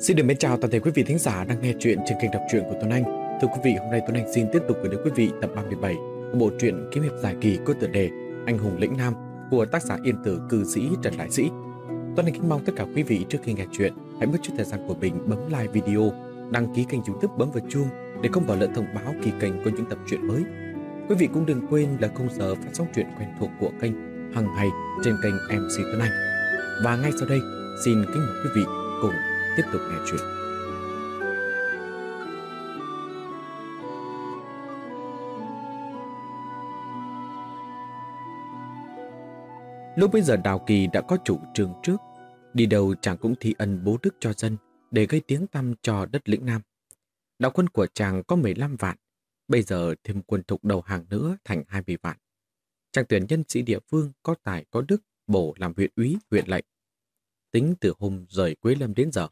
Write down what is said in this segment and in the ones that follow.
Xin được mến chào toàn thể quý vị thính giả đang nghe chuyện trên kênh đọc truyện của Tuấn Anh. Thưa quý vị, hôm nay Tuấn Anh xin tiếp tục gửi đến quý vị tập 37 của bộ truyện kiếm hiệp dài kỳ có tựa đề Anh hùng lĩnh nam của tác giả yên tử cư sĩ Trần Đại Sĩ. Tuấn Anh kính mong tất cả quý vị trước khi nghe chuyện hãy mất chút thời gian của mình bấm like video, đăng ký kênh youtube bấm vào chuông để không bỏ lỡ thông báo kỳ kênh có những tập truyện mới. Quý vị cũng đừng quên là khung giờ phát sóng truyện quen thuộc của kênh hàng ngày trên kênh MC Tuấn Anh. Và ngay sau đây, xin kính mời quý vị cùng tiếp tục nghe chuyện. Lúc bây giờ Đào Kỳ đã có chủ trương trước, đi đâu chàng cũng thi ân bố đức cho dân để gây tiếng tăm cho đất lĩnh Nam. Đạo quân của chàng có 15 vạn, bây giờ thêm quân thục đầu hàng nữa thành 20 vạn. Chàng tuyển nhân sĩ địa phương có tài có đức bổ làm huyện úy, huyện lệnh. Tính từ hôm rời Quế Lâm đến giờ,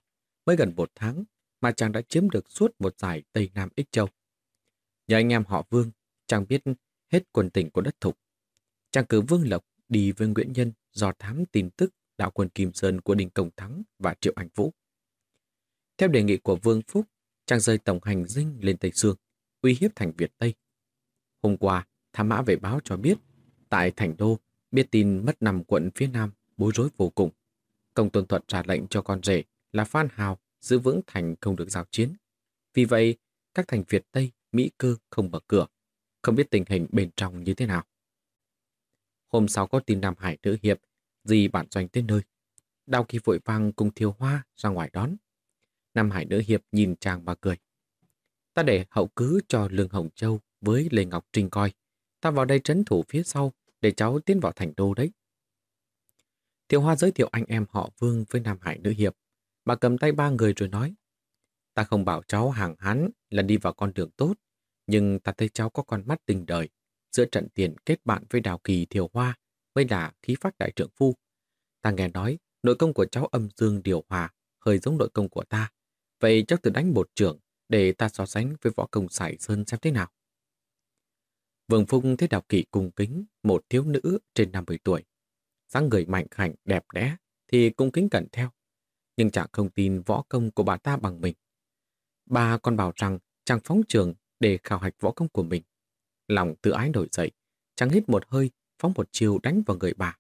mới gần một tháng mà chàng đã chiếm được suốt một giải Tây Nam Ích Châu. Nhờ anh em họ Vương, chàng biết hết quần tỉnh của đất thục. Chàng cử Vương Lộc đi với Nguyễn Nhân dò thám tin tức đạo quân Kim Sơn của Đinh Công Thắng và Triệu Anh Vũ. Theo đề nghị của Vương Phúc, chàng rời tổng hành dinh lên Tây Sương, uy hiếp thành Việt Tây. Hôm qua, thám mã về báo cho biết, tại Thành Đô, biết tin mất nằm quận phía Nam bối rối vô cùng. Công tuân thuận ra lệnh cho con rể là Phan Hào giữ vững thành không được giao chiến. Vì vậy, các thành Việt Tây, Mỹ cơ không mở cửa, không biết tình hình bên trong như thế nào. Hôm sau có tin Nam Hải nữ hiệp, dì bản doanh tới nơi. Đào kỳ vội vàng cùng thiêu hoa ra ngoài đón. Nam Hải nữ hiệp nhìn chàng mà cười. Ta để hậu cứ cho Lương Hồng Châu với Lê Ngọc Trinh coi. Ta vào đây trấn thủ phía sau để cháu tiến vào thành đô đấy. Thiều Hoa giới thiệu anh em họ Vương với Nam Hải nữ hiệp. Bà cầm tay ba người rồi nói, ta không bảo cháu hàng hán là đi vào con đường tốt, nhưng ta thấy cháu có con mắt tình đời. Giữa trận tiền kết bạn với Đào Kỳ Thiều Hoa mới là khí phách đại trưởng phu. Ta nghe nói, nội công của cháu âm dương điều hòa hơi giống nội công của ta. Vậy cháu tự đánh một trưởng để ta so sánh với võ công sải sơn xem thế nào. Vương Phung thấy Đào Kỳ cung kính, một thiếu nữ trên 50 tuổi. dáng người mạnh khảnh, đẹp đẽ, thì cung kính cẩn theo nhưng chàng không tin võ công của bà ta bằng mình. Bà còn bảo rằng chàng phóng trường để khảo hạch võ công của mình. Lòng tự ái nổi dậy, chàng hít một hơi, phóng một chiều đánh vào người bà.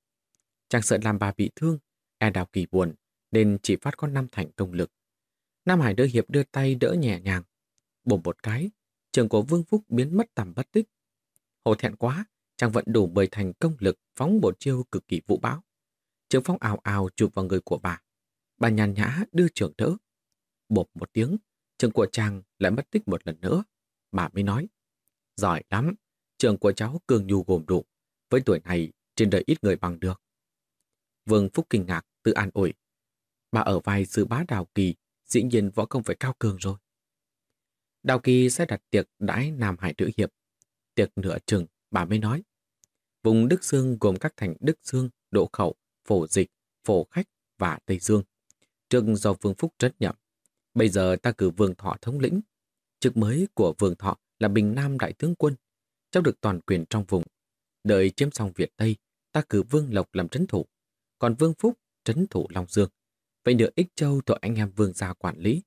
Chàng sợ làm bà bị thương, e đào kỳ buồn, nên chỉ phát có năm thành công lực. Nam Hải đưa hiệp đưa tay đỡ nhẹ nhàng. Bồm một cái, trường của Vương Phúc biến mất tầm bất tích. Hồ thẹn quá, chàng vẫn đủ bời thành công lực phóng một chiêu cực kỳ vũ bão. Trường phong ào ào chụp vào người của bà. Bà nhàn nhã đưa trưởng đỡ. Bộp một tiếng, trường của chàng lại mất tích một lần nữa. Bà mới nói, giỏi lắm, trường của cháu cường nhu gồm đủ. Với tuổi này, trên đời ít người bằng được. Vương Phúc kinh ngạc, tự an ủi. Bà ở vai sư bá Đào Kỳ, dĩ nhiên võ công phải cao cường rồi. Đào Kỳ sẽ đặt tiệc đãi Nam Hải Nữ Hiệp. Tiệc nửa chừng, bà mới nói. Vùng Đức Dương gồm các thành Đức Dương, Độ Khẩu, Phổ Dịch, Phổ Khách và Tây Dương trước do Vương Phúc trách nhậm. Bây giờ ta cử Vương Thọ thống lĩnh. Chức mới của Vương Thọ là Bình Nam Đại Tướng Quân, trao được toàn quyền trong vùng. Đợi chiếm xong Việt Tây, ta cử Vương Lộc làm trấn thủ, còn Vương Phúc trấn thủ Long Dương. Vậy nửa Ích Châu thuộc anh em Vương gia quản lý.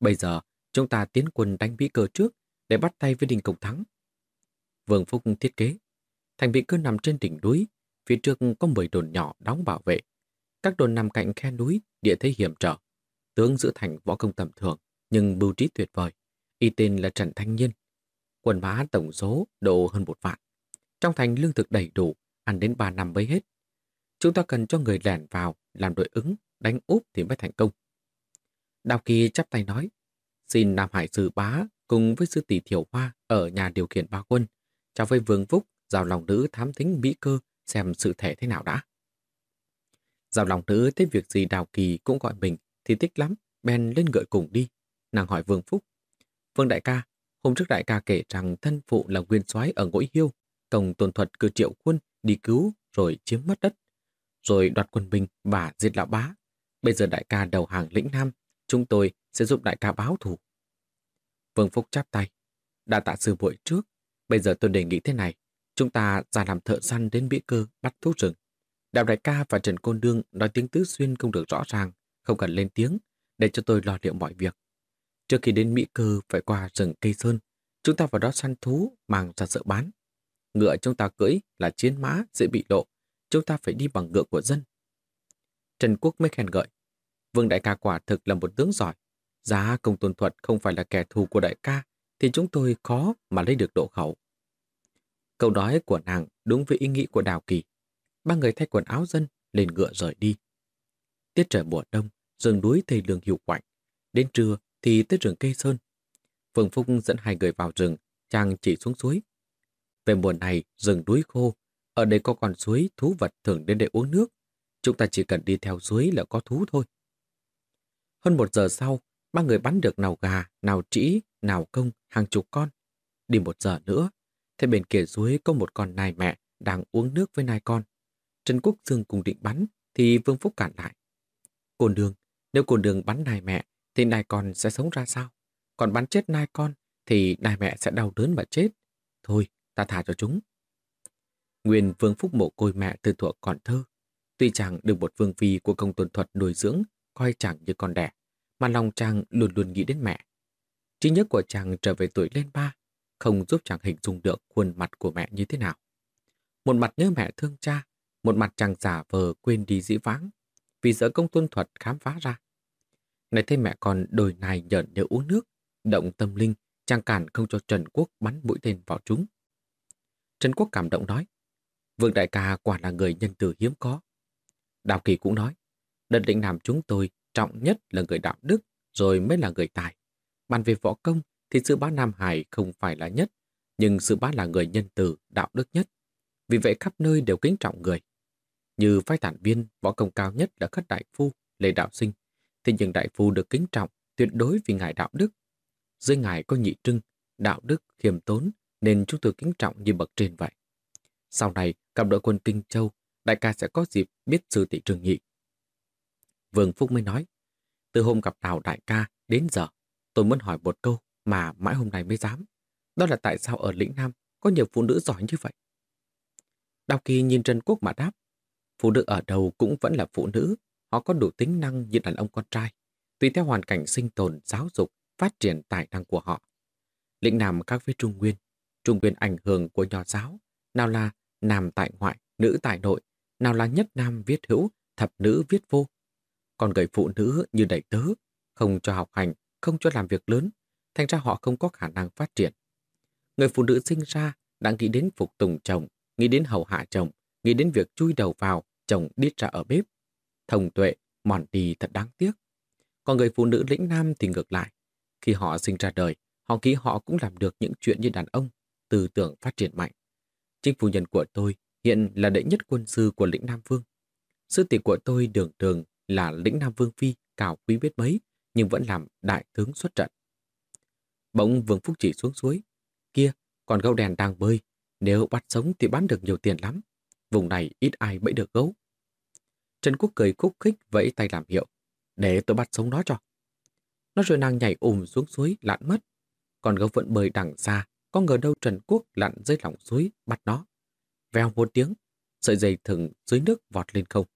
Bây giờ, chúng ta tiến quân đánh Mỹ Cơ trước để bắt tay với đình Công Thắng. Vương Phúc thiết kế. Thành Mỹ Cơ nằm trên đỉnh núi, phía trước có 10 đồn nhỏ đóng bảo vệ. Các đồn nằm cạnh khe núi địa thế hiểm trở. Tướng giữ thành võ công tầm thường, nhưng mưu trí tuyệt vời. Y tên là Trần Thanh Nhiên. Quần mã tổng số độ hơn một vạn. Trong thành lương thực đầy đủ, ăn đến ba năm mới hết. Chúng ta cần cho người lẻn vào, làm đội ứng, đánh úp thì mới thành công. Đào Kỳ chắp tay nói, xin Nam Hải Sư Bá cùng với sư tỷ Thiểu Hoa ở nhà điều khiển ba quân, chào với Vương Phúc, giao lòng nữ thám thính Mỹ cơ xem sự thể thế nào đã. Giao lòng nữ thấy việc gì Đào Kỳ cũng gọi mình thì thích lắm, bèn lên gợi cùng đi. Nàng hỏi Vương Phúc. Vương đại ca, hôm trước đại ca kể rằng thân phụ là nguyên soái ở ngỗi hiêu, tổng tồn thuật cử triệu quân đi cứu rồi chiếm mất đất, rồi đoạt quân binh và giết lão bá. Bây giờ đại ca đầu hàng lĩnh Nam, chúng tôi sẽ giúp đại ca báo thù. Vương Phúc chắp tay. Đã tạ sư buổi trước, bây giờ tôi đề nghị thế này, chúng ta ra làm thợ săn đến bĩ Cơ bắt thú rừng. Đào Đại ca và Trần Côn Đương nói tiếng Tứ Xuyên không được rõ ràng, không cần lên tiếng, để cho tôi lo liệu mọi việc. Trước khi đến Mỹ Cơ phải qua rừng cây sơn, chúng ta vào đó săn thú, mang ra sợ bán. Ngựa chúng ta cưỡi là chiến mã, dễ bị lộ. Chúng ta phải đi bằng ngựa của dân. Trần Quốc mới khen gợi. Vương Đại ca quả thực là một tướng giỏi. Giá công tôn thuật không phải là kẻ thù của đại ca, thì chúng tôi khó mà lấy được độ khẩu. Câu nói của nàng đúng với ý nghĩ của Đào Kỳ. Ba người thay quần áo dân, lên ngựa rời đi. Tiết trời mùa đông, rừng núi thầy lương hiệu quạnh. Đến trưa thì tới rừng cây sơn. Phương Phúc dẫn hai người vào rừng, chàng chỉ xuống suối. Về mùa này, rừng núi khô, ở đây có con suối, thú vật thường đến để uống nước. Chúng ta chỉ cần đi theo suối là có thú thôi. Hơn một giờ sau, ba người bắn được nào gà, nào trĩ, nào công, hàng chục con. Đi một giờ nữa, thế bên kia suối có một con nai mẹ đang uống nước với nai con. Trần Quốc Dương cùng định bắn, thì Vương Phúc cản lại. Cồn đường, nếu Cồn đường bắn nai mẹ, thì nai con sẽ sống ra sao? Còn bắn chết nai con, thì nai mẹ sẽ đau đớn và chết. Thôi, ta thả cho chúng. Nguyên Vương Phúc mộ côi mẹ từ thuở còn thơ. Tuy chàng được một vương phi của công tuần thuật nuôi dưỡng, coi chàng như con đẻ, mà lòng chàng luôn luôn nghĩ đến mẹ. Trí nhớ của chàng trở về tuổi lên ba, không giúp chàng hình dung được khuôn mặt của mẹ như thế nào. Một mặt nhớ mẹ thương cha, một mặt chàng giả vờ quên đi dĩ vãng, vì sợ công tuân thuật khám phá ra. Này thấy mẹ con đồi này nhợn nhớ uống nước, động tâm linh, chàng cản không cho Trần Quốc bắn mũi tên vào chúng. Trần Quốc cảm động nói, Vương Đại ca quả là người nhân từ hiếm có. Đào Kỳ cũng nói, đất định làm chúng tôi trọng nhất là người đạo đức, rồi mới là người tài. Bàn về võ công thì sư bá Nam Hải không phải là nhất, nhưng sư bá là người nhân từ, đạo đức nhất. Vì vậy khắp nơi đều kính trọng người. Như phái thản viên, võ công cao nhất là khất đại phu, lê đạo sinh, thì những đại phu được kính trọng tuyệt đối vì ngài đạo đức. Dưới ngài có nhị trưng, đạo đức, khiêm tốn, nên chúng tôi kính trọng như bậc trên vậy. Sau này, gặp đội quân Kinh Châu, đại ca sẽ có dịp biết sư tỷ trường nhị. Vương Phúc mới nói, từ hôm gặp Đào đại ca đến giờ, tôi muốn hỏi một câu mà mãi hôm nay mới dám. Đó là tại sao ở lĩnh Nam có nhiều phụ nữ giỏi như vậy? Đào Kỳ nhìn Trần Quốc mà đáp, phụ nữ ở đâu cũng vẫn là phụ nữ, họ có đủ tính năng như đàn ông con trai, tùy theo hoàn cảnh sinh tồn, giáo dục, phát triển tài năng của họ. Lĩnh Nam khác với Trung Nguyên, Trung Nguyên ảnh hưởng của nho giáo, nào là nam tại ngoại, nữ tại nội, nào là nhất nam viết hữu, thập nữ viết vô. Còn người phụ nữ như đầy tớ, không cho học hành, không cho làm việc lớn, thành ra họ không có khả năng phát triển. Người phụ nữ sinh ra đã nghĩ đến phục tùng chồng, nghĩ đến hầu hạ chồng, nghĩ đến việc chui đầu vào, chồng đít ra ở bếp. Thông tuệ, mòn đi thật đáng tiếc. Còn người phụ nữ lĩnh nam thì ngược lại. Khi họ sinh ra đời, họ nghĩ họ cũng làm được những chuyện như đàn ông, tư tưởng phát triển mạnh. Chính phu nhân của tôi hiện là đệ nhất quân sư của lĩnh Nam Vương. Sư tỷ của tôi đường đường là lĩnh Nam Vương Phi, cao quý biết mấy, nhưng vẫn làm đại tướng xuất trận. Bỗng Vương Phúc chỉ xuống suối. Kia, còn gấu đèn đang bơi. Nếu bắt sống thì bán được nhiều tiền lắm. Vùng này ít ai bẫy được gấu. Trần Quốc cười khúc khích vẫy tay làm hiệu. Để tôi bắt sống nó cho. Nó rồi nàng nhảy ùm xuống suối lặn mất. Còn gấu vẫn bơi đằng xa. Có ngờ đâu Trần Quốc lặn dưới lòng suối bắt nó. Vèo một tiếng, sợi dây thừng dưới nước vọt lên không.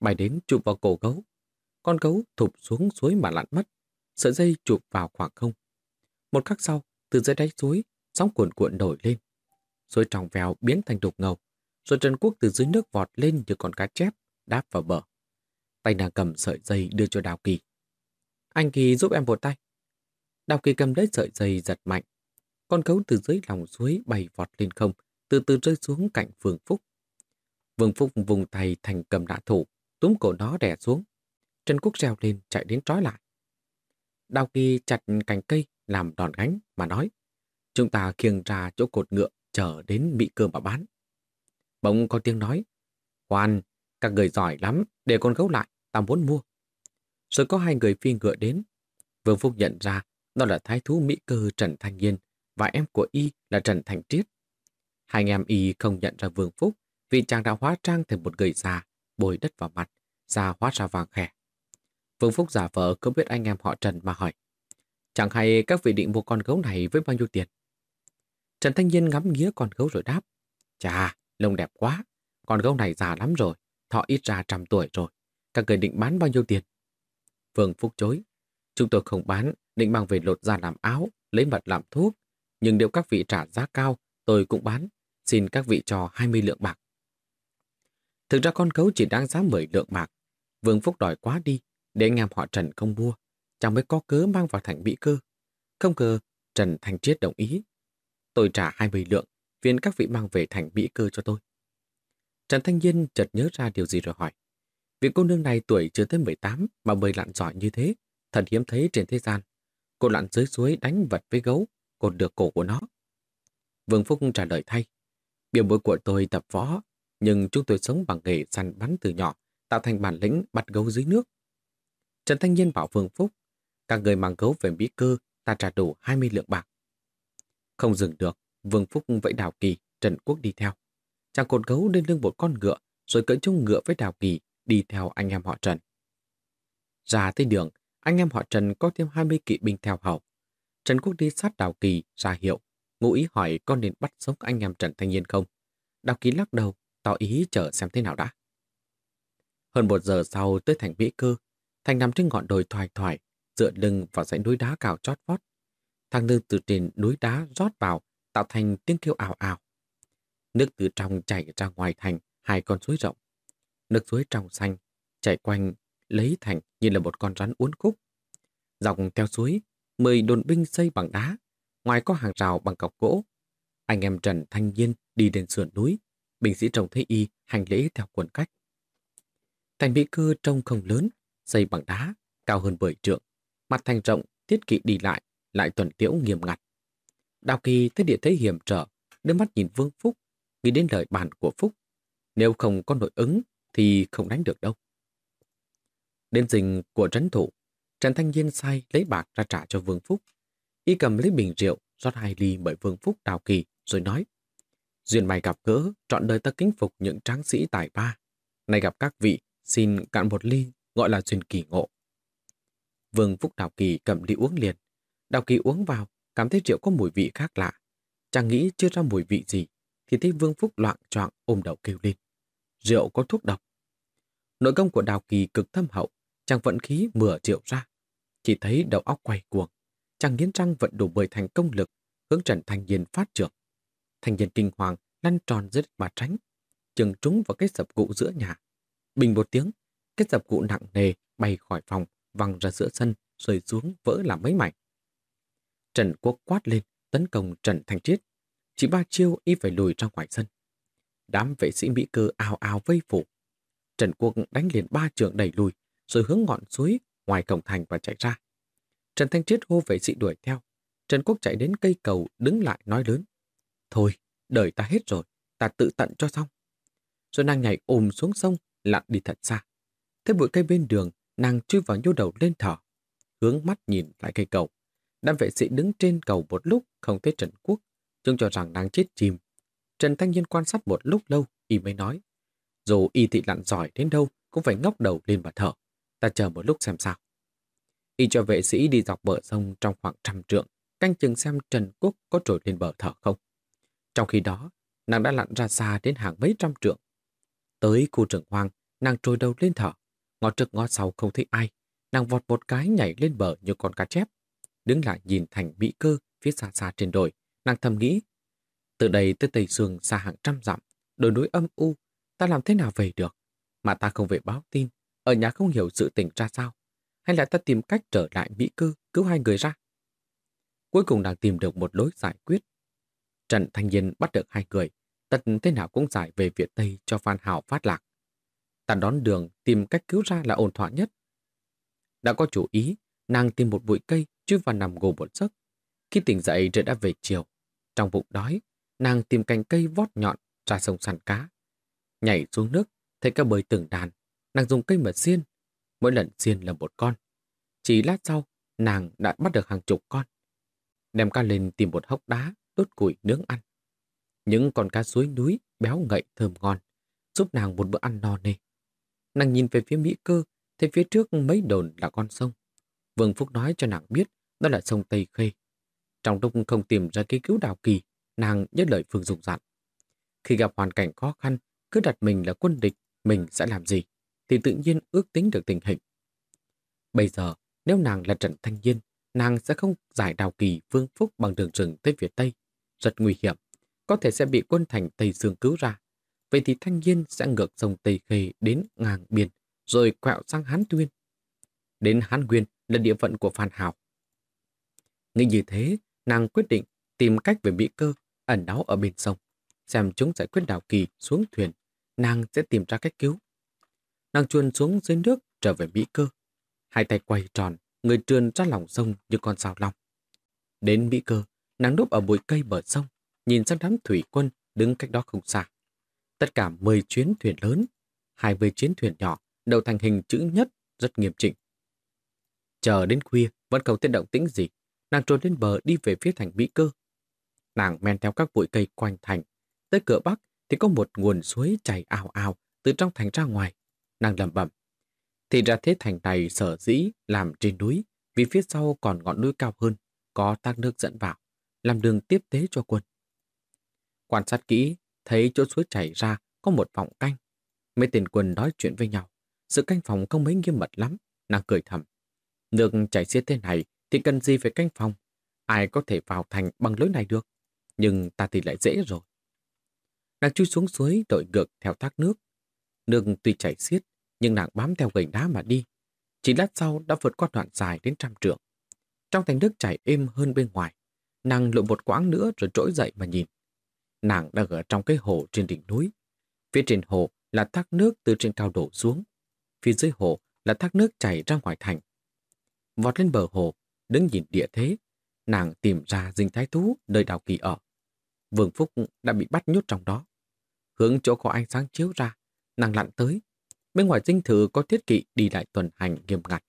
Bay đến chụp vào cổ gấu. Con gấu thụp xuống suối mà lặn mất. Sợi dây chụp vào khoảng không. Một khắc sau, từ dưới đáy suối, sóng cuộn cuộn nổi lên. Suối trong vèo biến thành đục ngầu. Rồi Trần Quốc từ dưới nước vọt lên như con cá chép, đáp vào bờ. Tay nàng cầm sợi dây đưa cho Đào Kỳ. Anh Kỳ giúp em một tay. Đào Kỳ cầm lấy sợi dây giật mạnh. Con gấu từ dưới lòng suối bay vọt lên không, từ từ rơi xuống cạnh Vương Phúc. Vương Phúc vùng tay thành cầm đạ thủ, túm cổ nó đè xuống. Trần Quốc reo lên chạy đến trói lại. Đào Kỳ chặt cành cây làm đòn gánh mà nói chúng ta khiêng ra chỗ cột ngựa chờ đến bị cơ mà bán. Bỗng có tiếng nói Khoan, các người giỏi lắm, để con gấu lại, ta muốn mua. Rồi có hai người phi ngựa đến. Vương Phúc nhận ra đó là thái thú Mỹ cơ Trần Thanh Nhiên và em của Y là Trần Thành Triết. Hai anh em Y không nhận ra Vương Phúc vì chàng đã hóa trang thành một người già, bồi đất vào mặt, da hóa ra vàng khẻ. Vương Phúc giả vờ không biết anh em họ Trần mà hỏi. Chẳng hay các vị định mua con gấu này với bao nhiêu tiền? Trần Thanh Nhiên ngắm nghía con gấu rồi đáp. Chà, lông đẹp quá. Con gấu này già lắm rồi. Thọ ít ra trăm tuổi rồi. Các người định bán bao nhiêu tiền? Vương Phúc chối. Chúng tôi không bán, định mang về lột ra làm áo, lấy mật làm thuốc. Nhưng nếu các vị trả giá cao, tôi cũng bán. Xin các vị cho 20 lượng bạc. Thực ra con gấu chỉ đáng giá 10 lượng bạc. Vương Phúc đòi quá đi, để anh em họ Trần không mua. Chẳng mới có cớ mang vào thành Mỹ cơ. Không ngờ Trần Thành Triết đồng ý. Tôi trả 20 lượng, phiền các vị mang về thành Mỹ cơ cho tôi. Trần Thanh Nhiên chợt nhớ ra điều gì rồi hỏi. Vị cô nương này tuổi chưa tới 18 mà bơi lặn giỏi như thế, thật hiếm thấy trên thế gian. Cô lặn dưới suối đánh vật với gấu, cột được cổ của nó. Vương Phúc trả lời thay. Biểu bối của tôi tập võ, nhưng chúng tôi sống bằng nghề săn bắn từ nhỏ, tạo thành bản lĩnh bắt gấu dưới nước. Trần Thanh Nhiên bảo Vương Phúc, các người mang gấu về Mỹ cơ, ta trả đủ 20 lượng bạc. Không dừng được, Vương Phúc vẫy Đào Kỳ, Trần Quốc đi theo. Chàng cột gấu lên lưng một con ngựa, rồi cưỡi chung ngựa với Đào Kỳ, đi theo anh em họ Trần. Ra tới đường, anh em họ Trần có thêm 20 kỵ binh theo hậu. Trần Quốc đi sát Đào Kỳ, ra hiệu, ngụ ý hỏi con nên bắt sống anh em Trần Thanh Nhiên không. Đào Kỳ lắc đầu, tỏ ý chờ xem thế nào đã. Hơn một giờ sau tới thành Mỹ Cơ, thành nằm trên ngọn đồi thoải thoải, dựa lưng vào dãy núi đá cao chót vót. Thang lưng từ trên núi đá rót vào, tạo thành tiếng kêu ảo ảo. Nước từ trong chảy ra ngoài thành hai con suối rộng. Nước suối trong xanh, chảy quanh, lấy thành như là một con rắn uốn khúc. Dọc theo suối, mười đồn binh xây bằng đá, ngoài có hàng rào bằng cọc gỗ. Anh em Trần Thanh Nhiên đi đến sườn núi, binh sĩ trông thấy y hành lễ theo quần cách. Thành bị cư trông không lớn, xây bằng đá, cao hơn 10 trượng, mặt thành rộng, thiết kỵ đi lại, lại tuần tiễu nghiêm ngặt. Đào Kỳ thấy địa thế hiểm trở, đưa mắt nhìn Vương Phúc, nghĩ đến lời bàn của Phúc. Nếu không có nội ứng, thì không đánh được đâu. Đến rình của trấn thủ, Trần Thanh Nhiên sai lấy bạc ra trả cho Vương Phúc. Y cầm lấy bình rượu, rót hai ly bởi Vương Phúc Đào Kỳ, rồi nói Duyên mày gặp gỡ, trọn đời ta kính phục những tráng sĩ tài ba. nay gặp các vị, xin cạn một ly, gọi là duyên kỳ ngộ. Vương Phúc Đào Kỳ cầm ly uống liền. Đào Kỳ uống vào, cảm thấy rượu có mùi vị khác lạ. chàng nghĩ chưa ra mùi vị gì, thì thấy Vương Phúc loạn choạng ôm đầu kêu lên. Rượu có thuốc độc. Nội công của Đào Kỳ cực thâm hậu, chàng vận khí mửa rượu ra. Chỉ thấy đầu óc quay cuồng, chàng nghiến răng vận đủ bởi thành công lực, hướng Trần thành Nhiên phát trưởng. thành Nhiên kinh hoàng, lăn tròn dưới mà tránh, chừng trúng vào cái sập cụ giữa nhà. Bình một tiếng, cái sập cụ nặng nề bay khỏi phòng, văng ra giữa sân, rơi xuống vỡ làm mấy mảnh. Trần Quốc quát lên, tấn công Trần Thanh Triết. Chỉ ba chiêu y phải lùi ra ngoài sân. Đám vệ sĩ Mỹ cơ ào ào vây phủ. Trần Quốc đánh liền ba trường đẩy lùi, rồi hướng ngọn suối ngoài cổng thành và chạy ra. Trần Thanh Triết hô vệ sĩ đuổi theo. Trần Quốc chạy đến cây cầu đứng lại nói lớn. Thôi, đời ta hết rồi, ta tự tận cho xong. Rồi nàng nhảy ôm xuống sông, lặn đi thật xa. Thế bụi cây bên đường, nàng chui vào nhô đầu lên thở. Hướng mắt nhìn lại cây cầu. Đám vệ sĩ đứng trên cầu một lúc không thấy Trần Quốc, chúng cho rằng đang chết chìm. Trần Thanh Nhiên quan sát một lúc lâu, y mới nói. Dù y thị lặn giỏi đến đâu, cũng phải ngóc đầu lên và thở. Ta chờ một lúc xem sao. Y cho vệ sĩ đi dọc bờ sông trong khoảng trăm trượng, canh chừng xem Trần Quốc có trồi lên bờ thở không. Trong khi đó, nàng đã lặn ra xa đến hàng mấy trăm trượng. Tới khu rừng hoang, nàng trồi đầu lên thở. Ngó trước ngó sau không thấy ai. Nàng vọt một cái nhảy lên bờ như con cá chép. Đứng lại nhìn thành mỹ cơ phía xa xa trên đồi. Nàng thầm nghĩ, từ đây tới Tây Sương xa hàng trăm dặm, đồi núi âm u, ta làm thế nào về được? Mà ta không về báo tin, ở nhà không hiểu sự tình ra sao. Hay là ta tìm cách trở lại Mỹ cư cứu hai người ra? Cuối cùng nàng tìm được một lối giải quyết. Trần Thanh Nhiên bắt được hai người, tận thế nào cũng giải về Việt Tây cho Phan Hảo phát lạc. Ta đón đường tìm cách cứu ra là ổn thỏa nhất. Đã có chủ ý, nàng tìm một bụi cây chui vào nằm ngủ một giấc. Khi tỉnh dậy trời đã về chiều. Trong bụng đói, nàng tìm cành cây vót nhọn ra sông săn cá. Nhảy xuống nước, thấy cá bơi từng đàn. Nàng dùng cây mật xiên. Mỗi lần xiên là một con. Chỉ lát sau, nàng đã bắt được hàng chục con. Đem cá lên tìm một hốc đá, đốt củi nướng ăn. Những con cá suối núi béo ngậy thơm ngon, giúp nàng một bữa ăn no nê. Nàng nhìn về phía Mỹ cơ, thấy phía trước mấy đồn là con sông. Vương Phúc nói cho nàng biết đó là sông Tây Khê. Trong lúc không tìm ra cái cứu đào kỳ, nàng nhớ lời Phương Dung dặn. Khi gặp hoàn cảnh khó khăn, cứ đặt mình là quân địch, mình sẽ làm gì, thì tự nhiên ước tính được tình hình. Bây giờ, Nếu nàng là Trần Thanh Nhiên, nàng sẽ không giải đào kỳ vương phúc bằng đường rừng tới phía Tây. Rất nguy hiểm, có thể sẽ bị quân thành Tây Dương cứu ra. Vậy thì Thanh Nhiên sẽ ngược sông Tây Khê đến ngang biên, rồi quẹo sang Hán Tuyên. Đến Hán Nguyên là địa phận của Phan Hào. Nghĩ như thế, nàng quyết định tìm cách về Mỹ Cơ, ẩn náu ở bên sông. Xem chúng giải quyết đảo kỳ xuống thuyền, nàng sẽ tìm ra cách cứu. Nàng chuồn xuống dưới nước trở về Mỹ Cơ. Hai tay quay tròn, người trườn ra lòng sông như con sao long. Đến Mỹ Cơ, nàng núp ở bụi cây bờ sông, nhìn sang đám thủy quân đứng cách đó không xa. Tất cả 10 chuyến thuyền lớn, 20 chuyến thuyền nhỏ đều thành hình chữ nhất rất nghiêm chỉnh. Chờ đến khuya, vẫn không tiết động tĩnh gì, nàng trốn lên bờ đi về phía thành Mỹ Cơ. Nàng men theo các bụi cây quanh thành, tới cửa bắc thì có một nguồn suối chảy ào ào từ trong thành ra ngoài. Nàng lầm bẩm thì ra thế thành này sở dĩ làm trên núi, vì phía sau còn ngọn núi cao hơn, có tác nước dẫn vào, làm đường tiếp tế cho quân. Quan sát kỹ, thấy chỗ suối chảy ra có một vòng canh. Mấy tên quân nói chuyện với nhau. Sự canh phòng không mấy nghiêm mật lắm, nàng cười thầm. Nước chảy xiết thế này thì cần gì phải canh phòng? Ai có thể vào thành bằng lối này được? Nhưng ta thì lại dễ rồi. Nàng chui xuống suối đội ngược theo thác nước. Nước tuy chảy xiết, nhưng nàng bám theo gành đá mà đi. Chỉ lát sau đã vượt qua đoạn dài đến trăm trượng. Trong thành nước chảy êm hơn bên ngoài, nàng lội một quãng nữa rồi trỗi dậy mà nhìn. Nàng đang ở trong cái hồ trên đỉnh núi. Phía trên hồ là thác nước từ trên cao đổ xuống. Phía dưới hồ là thác nước chảy ra ngoài thành. Vọt lên bờ hồ, đứng nhìn địa thế, nàng tìm ra dinh thái thú nơi đào kỳ ở. Vương Phúc đã bị bắt nhốt trong đó. Hướng chỗ có ánh sáng chiếu ra, nàng lặn tới, Bên ngoài dinh thự có thiết kỵ đi lại tuần hành nghiêm ngặt.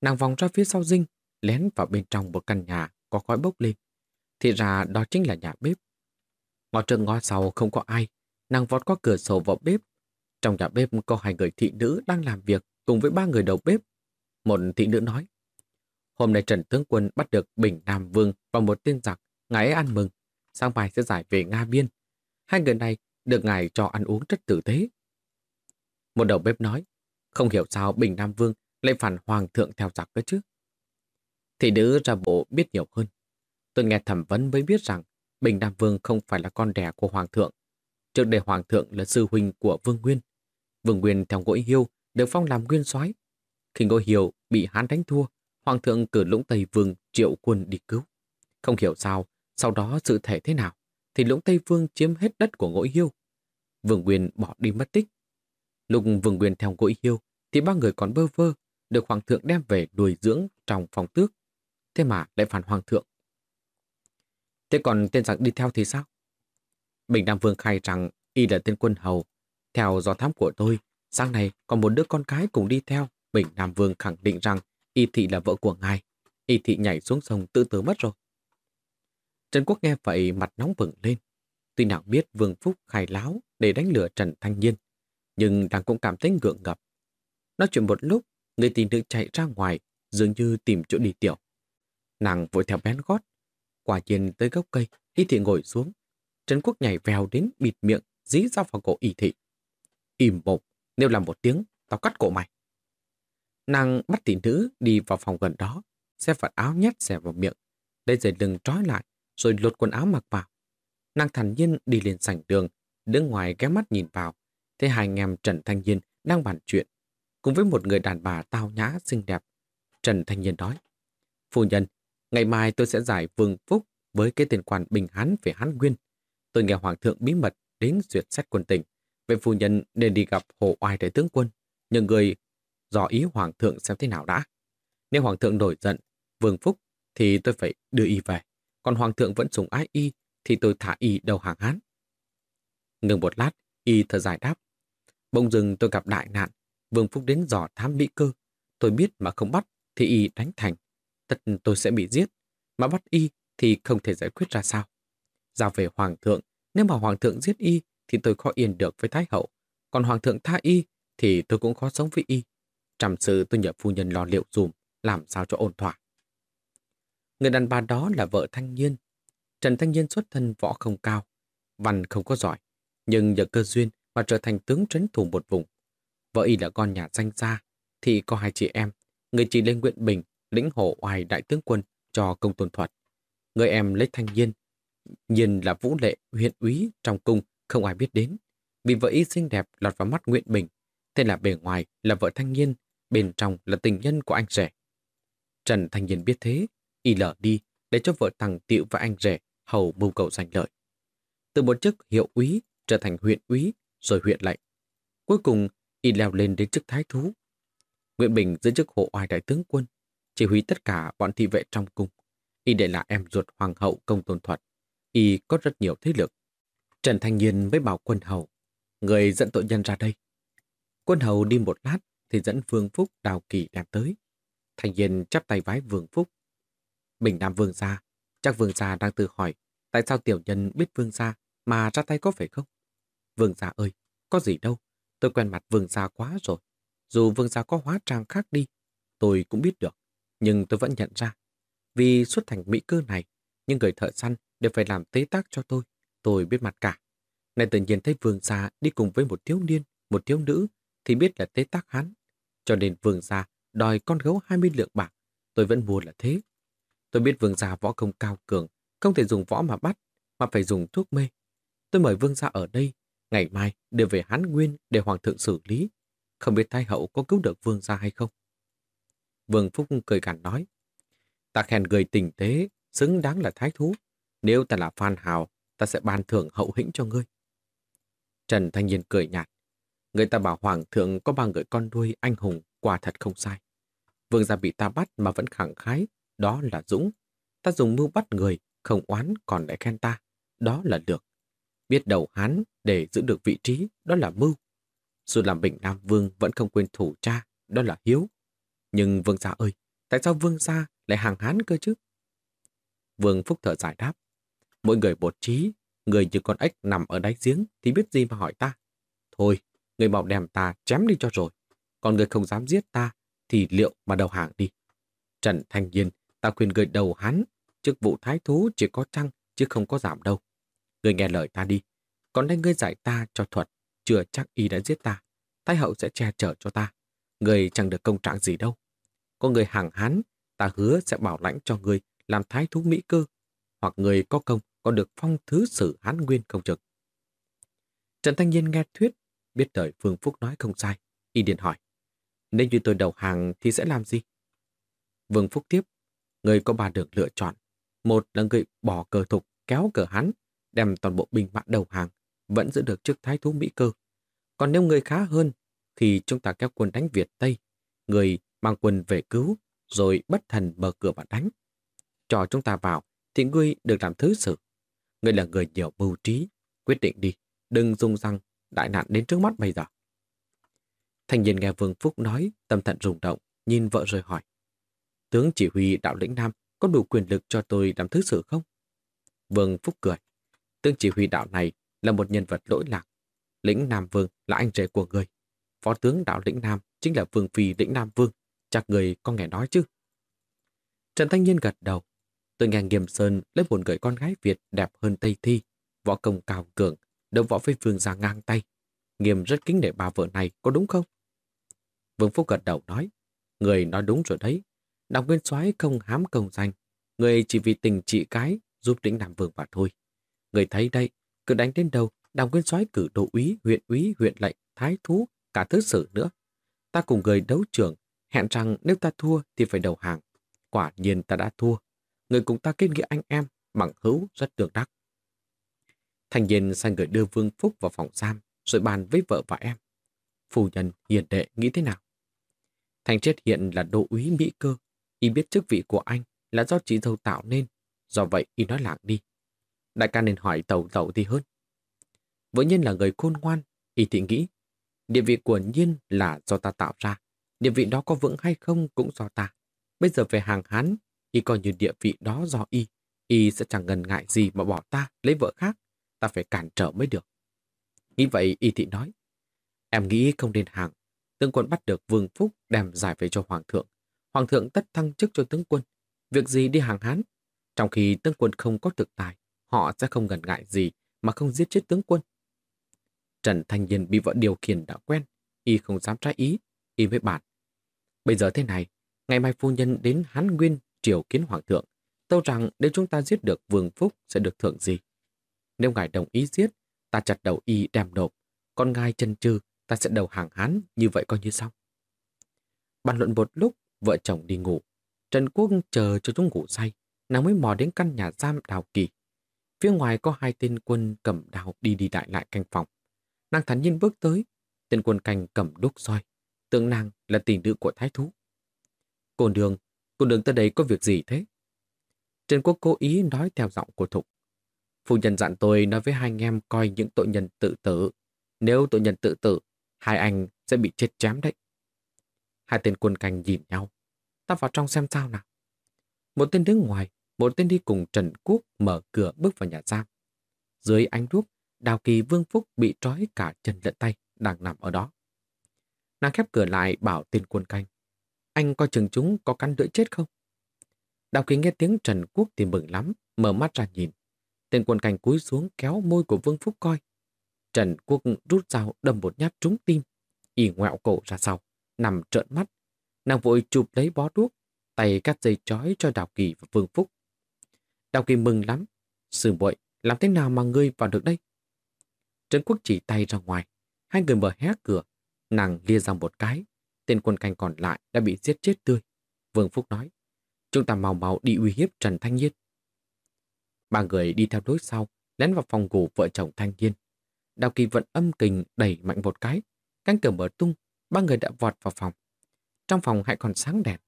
Nàng vòng ra phía sau dinh, lén vào bên trong một căn nhà có khói bốc lên. Thì ra đó chính là nhà bếp. Ngõ trước ngõ sau không có ai, nàng vọt qua cửa sổ vào bếp. Trong nhà bếp có hai người thị nữ đang làm việc cùng với ba người đầu bếp. Một thị nữ nói, hôm nay Trần Tướng Quân bắt được Bình Nam Vương và một tên giặc, ngài ấy ăn mừng, sang mai sẽ giải về Nga Biên. Hai người này được ngài cho ăn uống rất tử tế, một đầu bếp nói, không hiểu sao Bình Nam Vương lại phản hoàng thượng theo giặc cơ chứ. Thị nữ ra bộ biết nhiều hơn. Tôi nghe thẩm vấn mới biết rằng Bình Nam Vương không phải là con đẻ của Hoàng thượng. Trước đây Hoàng thượng là sư huynh của Vương Nguyên. Vương Nguyên theo ngỗi hiêu được phong làm nguyên soái. Khi gỗi hiêu bị hán đánh thua, Hoàng thượng cử lũng Tây Vương triệu quân đi cứu. Không hiểu sao, sau đó sự thể thế nào, thì lũng Tây Vương chiếm hết đất của ngỗi hiêu. Vương Nguyên bỏ đi mất tích, Lúc Vương Nguyên theo ngỗi hiêu, thì ba người còn bơ vơ, được Hoàng thượng đem về nuôi dưỡng trong phòng tước. Thế mà lại phản Hoàng thượng. Thế còn tên giặc đi theo thì sao? Bình Nam Vương khai rằng y là tên quân hầu. Theo do thám của tôi, sáng nay còn một đứa con cái cùng đi theo. Bình Nam Vương khẳng định rằng y thị là vợ của ngài. Y thị nhảy xuống sông tự tử mất rồi. Trần Quốc nghe vậy mặt nóng bừng lên. Tuy nào biết Vương Phúc khai láo để đánh lừa Trần Thanh Nhiên, nhưng nàng cũng cảm thấy ngượng ngập. Nói chuyện một lúc, người tỷ nữ chạy ra ngoài, dường như tìm chỗ đi tiểu. Nàng vội theo bén gót, quả nhiên tới gốc cây, y thị ngồi xuống. Trần Quốc nhảy vèo đến bịt miệng, dí ra vào cổ y thị. Im bộc, nếu làm một tiếng, tao cắt cổ mày. Nàng bắt tỷ nữ đi vào phòng gần đó, xe vật áo nhét xẻ vào miệng, lấy dây lưng trói lại, rồi lột quần áo mặc vào. Nàng thản nhiên đi lên sảnh đường, đứng ngoài ghé mắt nhìn vào, thấy hai anh em Trần Thanh Nhiên đang bàn chuyện, cùng với một người đàn bà tao nhã xinh đẹp. Trần Thanh Nhiên nói, Phu nhân, ngày mai tôi sẽ giải Vương Phúc với cái tên quan Bình Hán về Hán Nguyên. Tôi nghe Hoàng thượng bí mật đến duyệt xét quân tỉnh. Vậy phu nhân nên đi gặp Hồ Oai đại tướng quân, nhờ người dò ý Hoàng thượng xem thế nào đã. Nếu Hoàng thượng nổi giận, Vương Phúc, thì tôi phải đưa y về. Còn Hoàng thượng vẫn sủng ái y, thì tôi thả y đầu hàng Hán. Ngừng một lát, y thở dài đáp. Bỗng dừng tôi gặp đại nạn, Vương Phúc đến dò thám mỹ cơ. Tôi biết mà không bắt thì y đánh thành. Tất tôi sẽ bị giết. Mà bắt y thì không thể giải quyết ra sao. Giao về Hoàng thượng, nếu mà Hoàng thượng giết y thì tôi khó yên được với Thái hậu. Còn Hoàng thượng tha y thì tôi cũng khó sống với y. Trầm sự tôi nhờ phu nhân lo liệu dùm, làm sao cho ổn thỏa. Người đàn bà đó là vợ Thanh Nhiên. Trần Thanh Nhiên xuất thân võ không cao, văn không có giỏi, nhưng nhờ cơ duyên mà trở thành tướng trấn thủ một vùng. Vợ y là con nhà danh gia, thì có hai chị em, người chị Lê Nguyện Bình lĩnh hộ oai đại tướng quân cho công tôn thuật. Người em lấy thanh nhiên, nhiên là vũ lệ huyện úy trong cung không ai biết đến. Vì vợ y xinh đẹp lọt vào mắt Nguyễn Bình, thế là bề ngoài là vợ thanh nhiên, bên trong là tình nhân của anh rể. Trần Thanh Nhiên biết thế, y lở đi để cho vợ thằng Tiệu và anh rể hầu mưu cầu giành lợi. Từ một chức hiệu úy trở thành huyện úy rồi huyện lệnh. Cuối cùng y leo lên đến chức thái thú. Nguyễn Bình giữ chức hộ oai đại tướng quân, chỉ huy tất cả bọn thị vệ trong cung. Y để là em ruột hoàng hậu công tôn thuật. Y có rất nhiều thế lực. Trần Thanh Nhiên mới bảo quân hầu, người dẫn tội nhân ra đây. Quân hầu đi một lát thì dẫn Vương Phúc đào kỳ đem tới. Thành Nhiên chắp tay vái Vương Phúc. Bình Nam Vương gia, chắc Vương gia đang tự hỏi tại sao tiểu nhân biết Vương gia mà ra tay có phải không? Vương gia ơi, có gì đâu, tôi quen mặt Vương gia quá rồi. Dù Vương gia có hóa trang khác đi, tôi cũng biết được, nhưng tôi vẫn nhận ra. Vì xuất thành mỹ cơ này, những người thợ săn đều phải làm tế tác cho tôi, tôi biết mặt cả. Này tự nhiên thấy Vương gia đi cùng với một thiếu niên, một thiếu nữ, thì biết là tế tác hắn. Cho nên Vương gia đòi con gấu 20 lượng bạc, tôi vẫn mua là thế. Tôi biết Vương gia võ công cao cường, không thể dùng võ mà bắt, mà phải dùng thuốc mê. Tôi mời Vương gia ở đây, ngày mai đưa về Hán Nguyên để Hoàng thượng xử lý. Không biết Thái Hậu có cứu được Vương gia hay không? Vương Phúc cười gằn nói, ta khen người tình tế, xứng đáng là thái thú. Nếu ta là Phan Hào, ta sẽ ban thưởng hậu hĩnh cho ngươi. Trần Thanh Nhiên cười nhạt. Người ta bảo Hoàng thượng có ba người con nuôi anh hùng, quả thật không sai. Vương gia bị ta bắt mà vẫn khẳng khái, đó là Dũng. Ta dùng mưu bắt người, không oán còn lại khen ta, đó là được. Biết đầu hán để giữ được vị trí, đó là mưu. Dù làm bệnh Nam Vương vẫn không quên thủ cha, đó là hiếu. Nhưng Vương gia ơi, tại sao Vương gia lại hàng hán cơ chứ? Vương Phúc thở giải đáp. Mỗi người bột trí, người như con ếch nằm ở đáy giếng thì biết gì mà hỏi ta. Thôi, người bảo đem ta chém đi cho rồi. Còn người không dám giết ta thì liệu mà đầu hàng đi. Trần Thanh Nhiên, ta khuyên người đầu hắn, chức vụ thái thú chỉ có trăng chứ không có giảm đâu. Người nghe lời ta đi. Còn đây ngươi giải ta cho thuật, chưa chắc y đã giết ta. Thái hậu sẽ che chở cho ta. Người chẳng được công trạng gì đâu. Có người hàng hán, ta hứa sẽ bảo lãnh cho người làm thái thú Mỹ cơ. Hoặc người có công còn được phong thứ sử hán nguyên công trực. Trần Thanh Nhiên nghe thuyết, biết đời Phương Phúc nói không sai. Y điện hỏi, nếu như tôi đầu hàng thì sẽ làm gì? Vương Phúc tiếp, người có ba đường lựa chọn. Một là người bỏ cờ thục, kéo cờ hắn, đem toàn bộ binh mã đầu hàng, vẫn giữ được chức thái thú Mỹ cơ. Còn nếu người khá hơn, thì chúng ta kéo quân đánh Việt Tây, người mang quân về cứu, rồi bất thần mở cửa và đánh. Cho chúng ta vào, thì ngươi được làm thứ sự. Ngươi là người nhiều mưu trí, quyết định đi, đừng dùng răng đại nạn đến trước mắt bây giờ. Thành nhiên nghe Vương Phúc nói, tâm thận rung động, nhìn vợ rồi hỏi. Tướng chỉ huy đạo lĩnh Nam có đủ quyền lực cho tôi làm thứ sự không? Vương Phúc cười. Tướng chỉ huy đạo này là một nhân vật lỗi lạc. Lĩnh Nam Vương là anh rể của người. Phó tướng đạo lĩnh Nam chính là Vương Phi lĩnh Nam Vương. Chắc người có nghe nói chứ? Trần Thanh Nhiên gật đầu. Tôi nghe Nghiêm Sơn lấy một người con gái Việt đẹp hơn Tây Thi, võ công cao cường, đỡ võ với Vương ra ngang tay. Nghiêm rất kính nể bà vợ này, có đúng không? Vương Phúc gật đầu nói, người nói đúng rồi đấy. Đào Nguyên soái không hám công danh, người chỉ vì tình chị cái giúp đỉnh Nam Vương mà thôi. Người thấy đây, cứ đánh đến đâu, Đào Nguyên soái cử đô úy, huyện úy, huyện lệnh, thái thú, cả thứ sử nữa. Ta cùng người đấu trường, hẹn rằng nếu ta thua thì phải đầu hàng. Quả nhiên ta đã thua. Người cùng ta kết nghĩa anh em, bằng hữu rất tương đắc. Thành nhiên sai người đưa Vương Phúc vào phòng giam, rồi bàn với vợ và em. Phu nhân hiền đệ nghĩ thế nào? Thành chết hiện là đô úy Mỹ cơ. Y biết chức vị của anh là do chị dâu tạo nên. Do vậy y nói lạng đi. Đại ca nên hỏi tàu tàu thì hơn. Với nhân là người khôn ngoan, y thị nghĩ. Địa vị của nhiên là do ta tạo ra. Địa vị đó có vững hay không cũng do ta. Bây giờ về hàng hán, y coi như địa vị đó do y. Y sẽ chẳng ngần ngại gì mà bỏ ta lấy vợ khác. Ta phải cản trở mới được. Nghĩ vậy y thị nói. Em nghĩ không nên hàng. Tướng quân bắt được Vương Phúc đem giải về cho Hoàng thượng. Hoàng thượng tất thăng chức cho tướng quân. Việc gì đi hàng hán? Trong khi tướng quân không có thực tài, họ sẽ không ngần ngại gì mà không giết chết tướng quân. Trần Thanh Nhiên bị vợ điều khiển đã quen, y không dám trái ý, y với bạn. Bây giờ thế này, Ngày mai phu nhân đến Hán Nguyên triều kiến hoàng thượng, tâu rằng nếu chúng ta giết được Vương Phúc sẽ được thưởng gì. Nếu ngài đồng ý giết, ta chặt đầu y đem nộp, còn ngài chân chư, ta sẽ đầu hàng Hán, như vậy coi như xong. Bàn luận một lúc, vợ chồng đi ngủ. Trần Quốc chờ cho chúng ngủ say, nàng mới mò đến căn nhà giam đào kỳ. Phía ngoài có hai tên quân cầm đào đi đi đại lại canh phòng. Nàng thản nhiên bước tới, tên quân canh cầm đúc soi. Tưởng nàng là tỷ nữ của thái thú. Cô đường, cô đường tới đây có việc gì thế? Trần Quốc cố ý nói theo giọng của Thục. Phu nhân dặn tôi nói với hai anh em coi những tội nhân tự tử. Nếu tội nhân tự tử, hai anh sẽ bị chết chém đấy. Hai tên quân canh nhìn nhau. Ta vào trong xem sao nào. Một tên đứng ngoài, một tên đi cùng Trần Quốc mở cửa bước vào nhà giam. Dưới ánh đuốc, Đào Kỳ Vương Phúc bị trói cả chân lẫn tay, đang nằm ở đó. Nàng khép cửa lại bảo tên quân canh. Anh coi chừng chúng có cắn lưỡi chết không? Đào Kỳ nghe tiếng Trần Quốc thì mừng lắm, mở mắt ra nhìn. Tên quân cảnh cúi xuống kéo môi của Vương Phúc coi. Trần Quốc rút dao đâm một nhát trúng tim, y ngoẹo cổ ra sau, nằm trợn mắt. Nàng vội chụp lấy bó đuốc, tay cắt dây chói cho Đào Kỳ và Vương Phúc. Đào Kỳ mừng lắm. Sư muội làm thế nào mà ngươi vào được đây? Trần Quốc chỉ tay ra ngoài. Hai người mở hé cửa. Nàng lia ra một cái. Tên quân canh còn lại đã bị giết chết tươi. Vương Phúc nói. Chúng ta mau mau đi uy hiếp Trần Thanh Nhiên. Ba người đi theo đối sau, lén vào phòng ngủ vợ chồng Thanh niên Đào Kỳ vận âm kình đẩy mạnh một cái. Cánh cửa mở tung, ba người đã vọt vào phòng. Trong phòng hãy còn sáng đèn.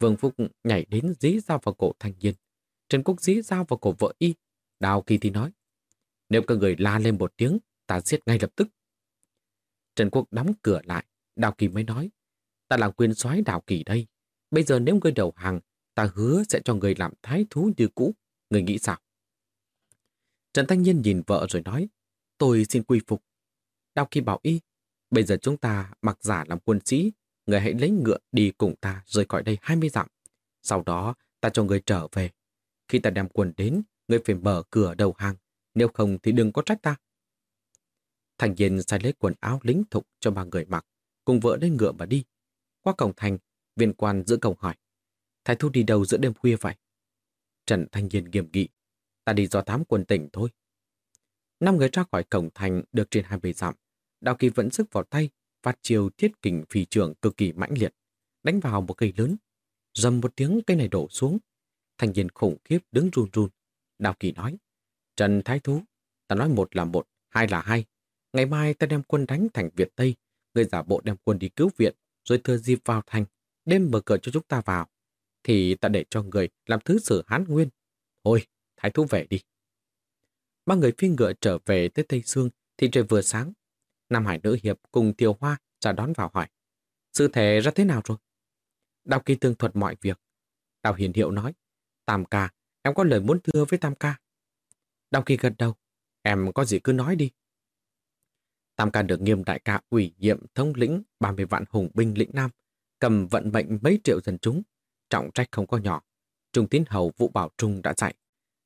Vương Phúc nhảy đến dí dao vào cổ Thanh niên Trần Quốc dí dao vào cổ vợ y. Đào Kỳ thì nói, nếu các người la lên một tiếng, ta giết ngay lập tức. Trần Quốc đóng cửa lại, Đào Kỳ mới nói, ta là quyền soái Đào Kỳ đây. Bây giờ nếu ngươi đầu hàng, ta hứa sẽ cho người làm thái thú như cũ. Người nghĩ sao? Trần Thanh Nhiên nhìn vợ rồi nói, tôi xin quy phục. Đào Kỳ bảo y, bây giờ chúng ta mặc giả làm quân sĩ, người hãy lấy ngựa đi cùng ta rời khỏi đây 20 dặm. Sau đó ta cho người trở về, khi ta đem quần đến, người phải mở cửa đầu hàng, nếu không thì đừng có trách ta. Thành viên sai lấy quần áo lính thục cho ba người mặc, cùng vợ lên ngựa mà đi. Qua cổng thành, viên quan giữ cổng hỏi, Thái thu đi đâu giữa đêm khuya vậy? Trần Thanh Nhiên nghiêm nghị, ta đi do thám quân tỉnh thôi. Năm người ra khỏi cổng thành được trên hai mươi dặm, Đào Kỳ vẫn sức vào tay, phát chiều thiết kình phì trường cực kỳ mãnh liệt, đánh vào một cây lớn. Dầm một tiếng cây này đổ xuống, Thành niên khủng khiếp đứng run run. Đào Kỳ nói, Trần Thái Thú, ta nói một là một, hai là hai. Ngày mai ta đem quân đánh thành Việt Tây, người giả bộ đem quân đi cứu viện, rồi thừa dịp vào thành, đêm mở cửa cho chúng ta vào. Thì ta để cho người làm thứ sử Hán Nguyên. Thôi, Thái Thú về đi. Ba người phi ngựa trở về tới Tây Sương thì trời vừa sáng. Nam Hải Nữ Hiệp cùng Tiêu Hoa chào đón vào hỏi. Sự thể ra thế nào rồi? Đào Kỳ tương thuật mọi việc. Đào Hiền Hiệu nói. Tam ca, em có lời muốn thưa với Tam ca. Đào Kỳ gật đầu, em có gì cứ nói đi. Tam ca được nghiêm đại ca ủy nhiệm thống lĩnh 30 vạn hùng binh lĩnh Nam, cầm vận mệnh mấy triệu dân chúng, trọng trách không có nhỏ. Trung tín hầu Vũ Bảo Trung đã dạy,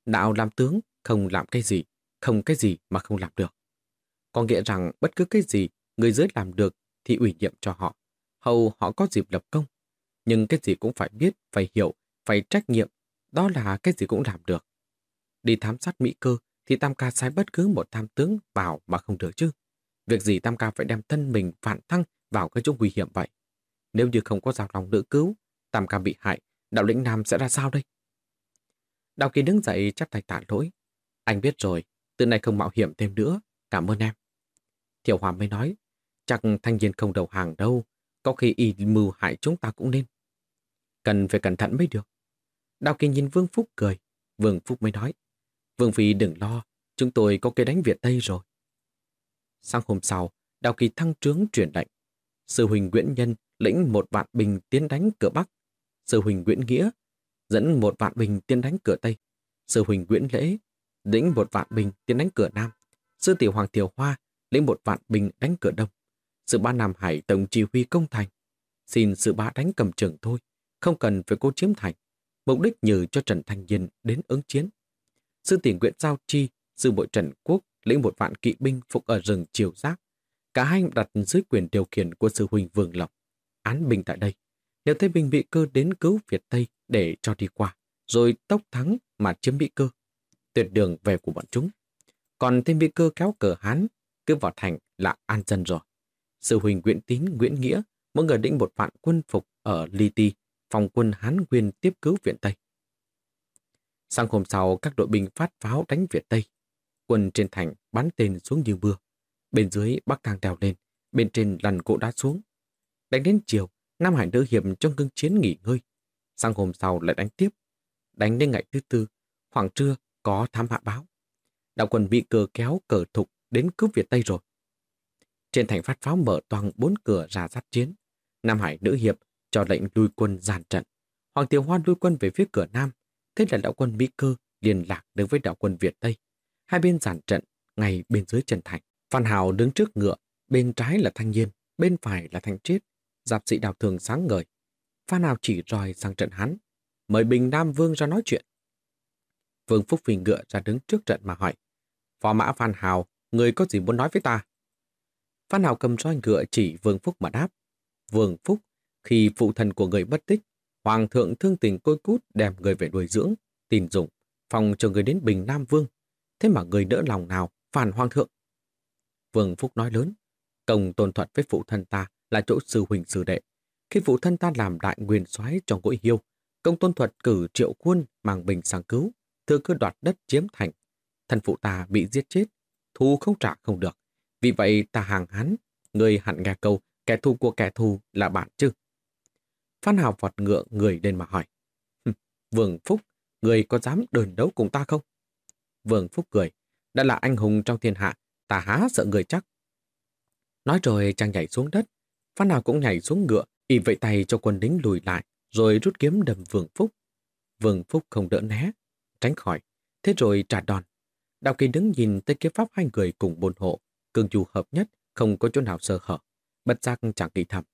đạo làm tướng không làm cái gì, không cái gì mà không làm được. Có nghĩa rằng bất cứ cái gì người dưới làm được thì ủy nhiệm cho họ, hầu họ có dịp lập công. Nhưng cái gì cũng phải biết, phải hiểu, phải trách nhiệm đó là cái gì cũng làm được. Đi thám sát Mỹ cơ thì Tam Ca sai bất cứ một tham tướng vào mà không được chứ. Việc gì Tam Ca phải đem thân mình phản thăng vào cái chỗ nguy hiểm vậy? Nếu như không có rào lòng nữ cứu, Tam Ca bị hại, đạo lĩnh Nam sẽ ra sao đây? Đào Kỳ đứng dậy chắp tay tạ lỗi. Anh biết rồi, từ nay không mạo hiểm thêm nữa, cảm ơn em. Thiểu Hòa mới nói, chắc thanh niên không đầu hàng đâu, có khi y mưu hại chúng ta cũng nên. Cần phải cẩn thận mới được. Đào Kỳ nhìn Vương Phúc cười. Vương Phúc mới nói, Vương Phi đừng lo, chúng tôi có kế đánh Việt Tây rồi. Sáng hôm sau, Đào Kỳ thăng trướng truyền lệnh. Sư huynh Nguyễn Nhân lĩnh một vạn bình tiến đánh cửa Bắc. Sư huynh Nguyễn Nghĩa dẫn một vạn bình tiến đánh cửa Tây. Sư huỳnh Nguyễn Lễ lĩnh một vạn bình tiến đánh cửa Nam. Sư tiểu Hoàng Thiều Hoa lĩnh một vạn bình đánh cửa Đông. Sư ba Nam Hải tổng chỉ huy công thành. Xin sư ba đánh cầm trường thôi, không cần phải cố chiếm thành mục đích nhờ cho Trần Thanh Nhiên đến ứng chiến. Sư tiền nguyện giao chi, sư bội Trần Quốc lĩnh một vạn kỵ binh phục ở rừng Triều Giác. Cả hai đặt dưới quyền điều khiển của sư huynh Vương Lộc. Án binh tại đây nếu thấy binh bị cơ đến cứu Việt Tây để cho đi qua, rồi tốc thắng mà chiếm bị cơ. Tuyệt đường về của bọn chúng. Còn thêm bị cơ kéo cờ Hán, cứ vào thành là an dân rồi. Sư huynh Nguyễn Tín, Nguyễn Nghĩa, mỗi người định một vạn quân phục ở ly Ti, phòng quân Hán Nguyên tiếp cứu viện Tây. Sang hôm sau, các đội binh phát pháo đánh Việt Tây. Quân trên thành bắn tên xuống như mưa. Bên dưới bắc thang đèo lên, bên trên lằn cỗ đá xuống. Đánh đến chiều, Nam Hải nữ Hiểm trong ngưng chiến nghỉ ngơi. Sang hôm sau lại đánh tiếp. Đánh đến ngày thứ tư, khoảng trưa có thám hạ báo. Đạo quân bị cờ kéo cờ thục đến cướp Việt Tây rồi. Trên thành phát pháo mở toàn bốn cửa ra giáp chiến. Nam Hải nữ hiệp cho lệnh lui quân giàn trận. Hoàng Tiểu Hoan lui quân về phía cửa Nam. Thế là đạo quân Mỹ Cơ liên lạc được với đạo quân Việt Tây. Hai bên giàn trận ngay bên dưới chân thành. Phan Hào đứng trước ngựa, bên trái là Thanh Nhiên, bên phải là Thanh Triết. Giáp sĩ đào thường sáng ngời. Phan Hào chỉ roi sang trận hắn. Mời Bình Nam Vương ra nói chuyện. Vương Phúc Phi ngựa ra đứng trước trận mà hỏi. Phó mã Phan Hào, người có gì muốn nói với ta? Phan Hào cầm roi ngựa chỉ Vương Phúc mà đáp. Vương Phúc, khi phụ thần của người bất tích, Hoàng thượng thương tình côi cút đem người về nuôi dưỡng, tin dụng, phòng cho người đến Bình Nam Vương. Thế mà người đỡ lòng nào phản Hoàng thượng? Vương Phúc nói lớn, công tôn thuận với phụ thân ta là chỗ sư huỳnh sư đệ. Khi phụ thân ta làm đại nguyên soái trong cõi hiêu, công tôn thuật cử triệu quân mang bình sang cứu, thừa cơ đoạt đất chiếm thành. Thân phụ ta bị giết chết, thù không trả không được. Vì vậy ta hàng hắn, người hẳn nghe câu kẻ thù của kẻ thù là bạn chứ. Phan Hào vọt ngựa người lên mà hỏi. Vương Phúc, người có dám đờn đấu cùng ta không? Vương Phúc cười, đã là anh hùng trong thiên hạ, ta há sợ người chắc. Nói rồi chàng nhảy xuống đất, phát nào cũng nhảy xuống ngựa, y vậy tay cho quân lính lùi lại, rồi rút kiếm đâm Vương Phúc. Vương Phúc không đỡ né, tránh khỏi, thế rồi trả đòn. Đào kỳ đứng nhìn tới kiếm pháp hai người cùng bồn hộ, cường dù hợp nhất, không có chỗ nào sơ hở. Bất giác chẳng kỳ thầm.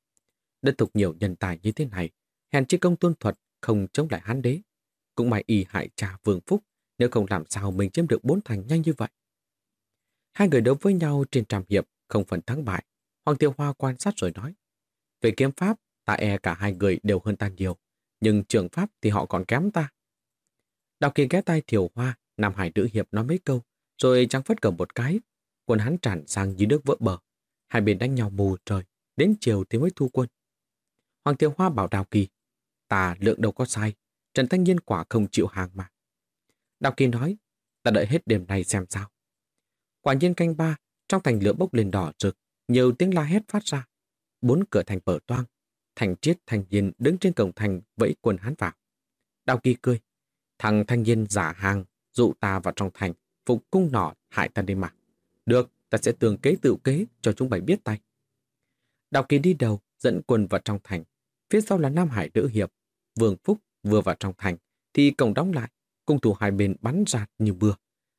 Đất tục nhiều nhân tài như thế này, hèn chi công tuân thuật không chống lại hán đế. Cũng may y hại cha Vương Phúc, nếu không làm sao mình chiếm được bốn thành nhanh như vậy. Hai người đấu với nhau trên trăm hiệp, không phần thắng bại. Hoàng Tiêu Hoa quan sát rồi nói. Về kiếm pháp, ta e cả hai người đều hơn ta nhiều, nhưng trường pháp thì họ còn kém ta. Đào kỳ ghé tay Thiều Hoa, Nam Hải nữ hiệp nói mấy câu, rồi trắng phất cầm một cái. Quân hắn tràn sang dưới nước vỡ bờ. Hai bên đánh nhau mù trời, đến chiều thì mới thu quân. Hoàng Tiêu Hoa bảo Đào Kỳ, ta lượng đâu có sai, Trần Thanh Nhiên quả không chịu hàng mà. Đào Kỳ nói, ta đợi hết đêm này xem sao. Quả nhiên canh ba, trong thành lửa bốc lên đỏ rực, nhiều tiếng la hét phát ra. Bốn cửa thành mở toang, thành triết thành nhiên đứng trên cổng thành vẫy quần hắn vào. Đào Kỳ cười, thằng thanh niên giả hàng, dụ ta vào trong thành, phục cung nỏ hại ta đi mà. Được, ta sẽ tường kế tự kế cho chúng mày biết tay. Đào Kỳ đi đầu, dẫn quân vào trong thành, Phía sau là Nam Hải Nữ Hiệp. Vương Phúc vừa vào trong thành, thì cổng đóng lại, cung thủ hai bên bắn rạt như mưa.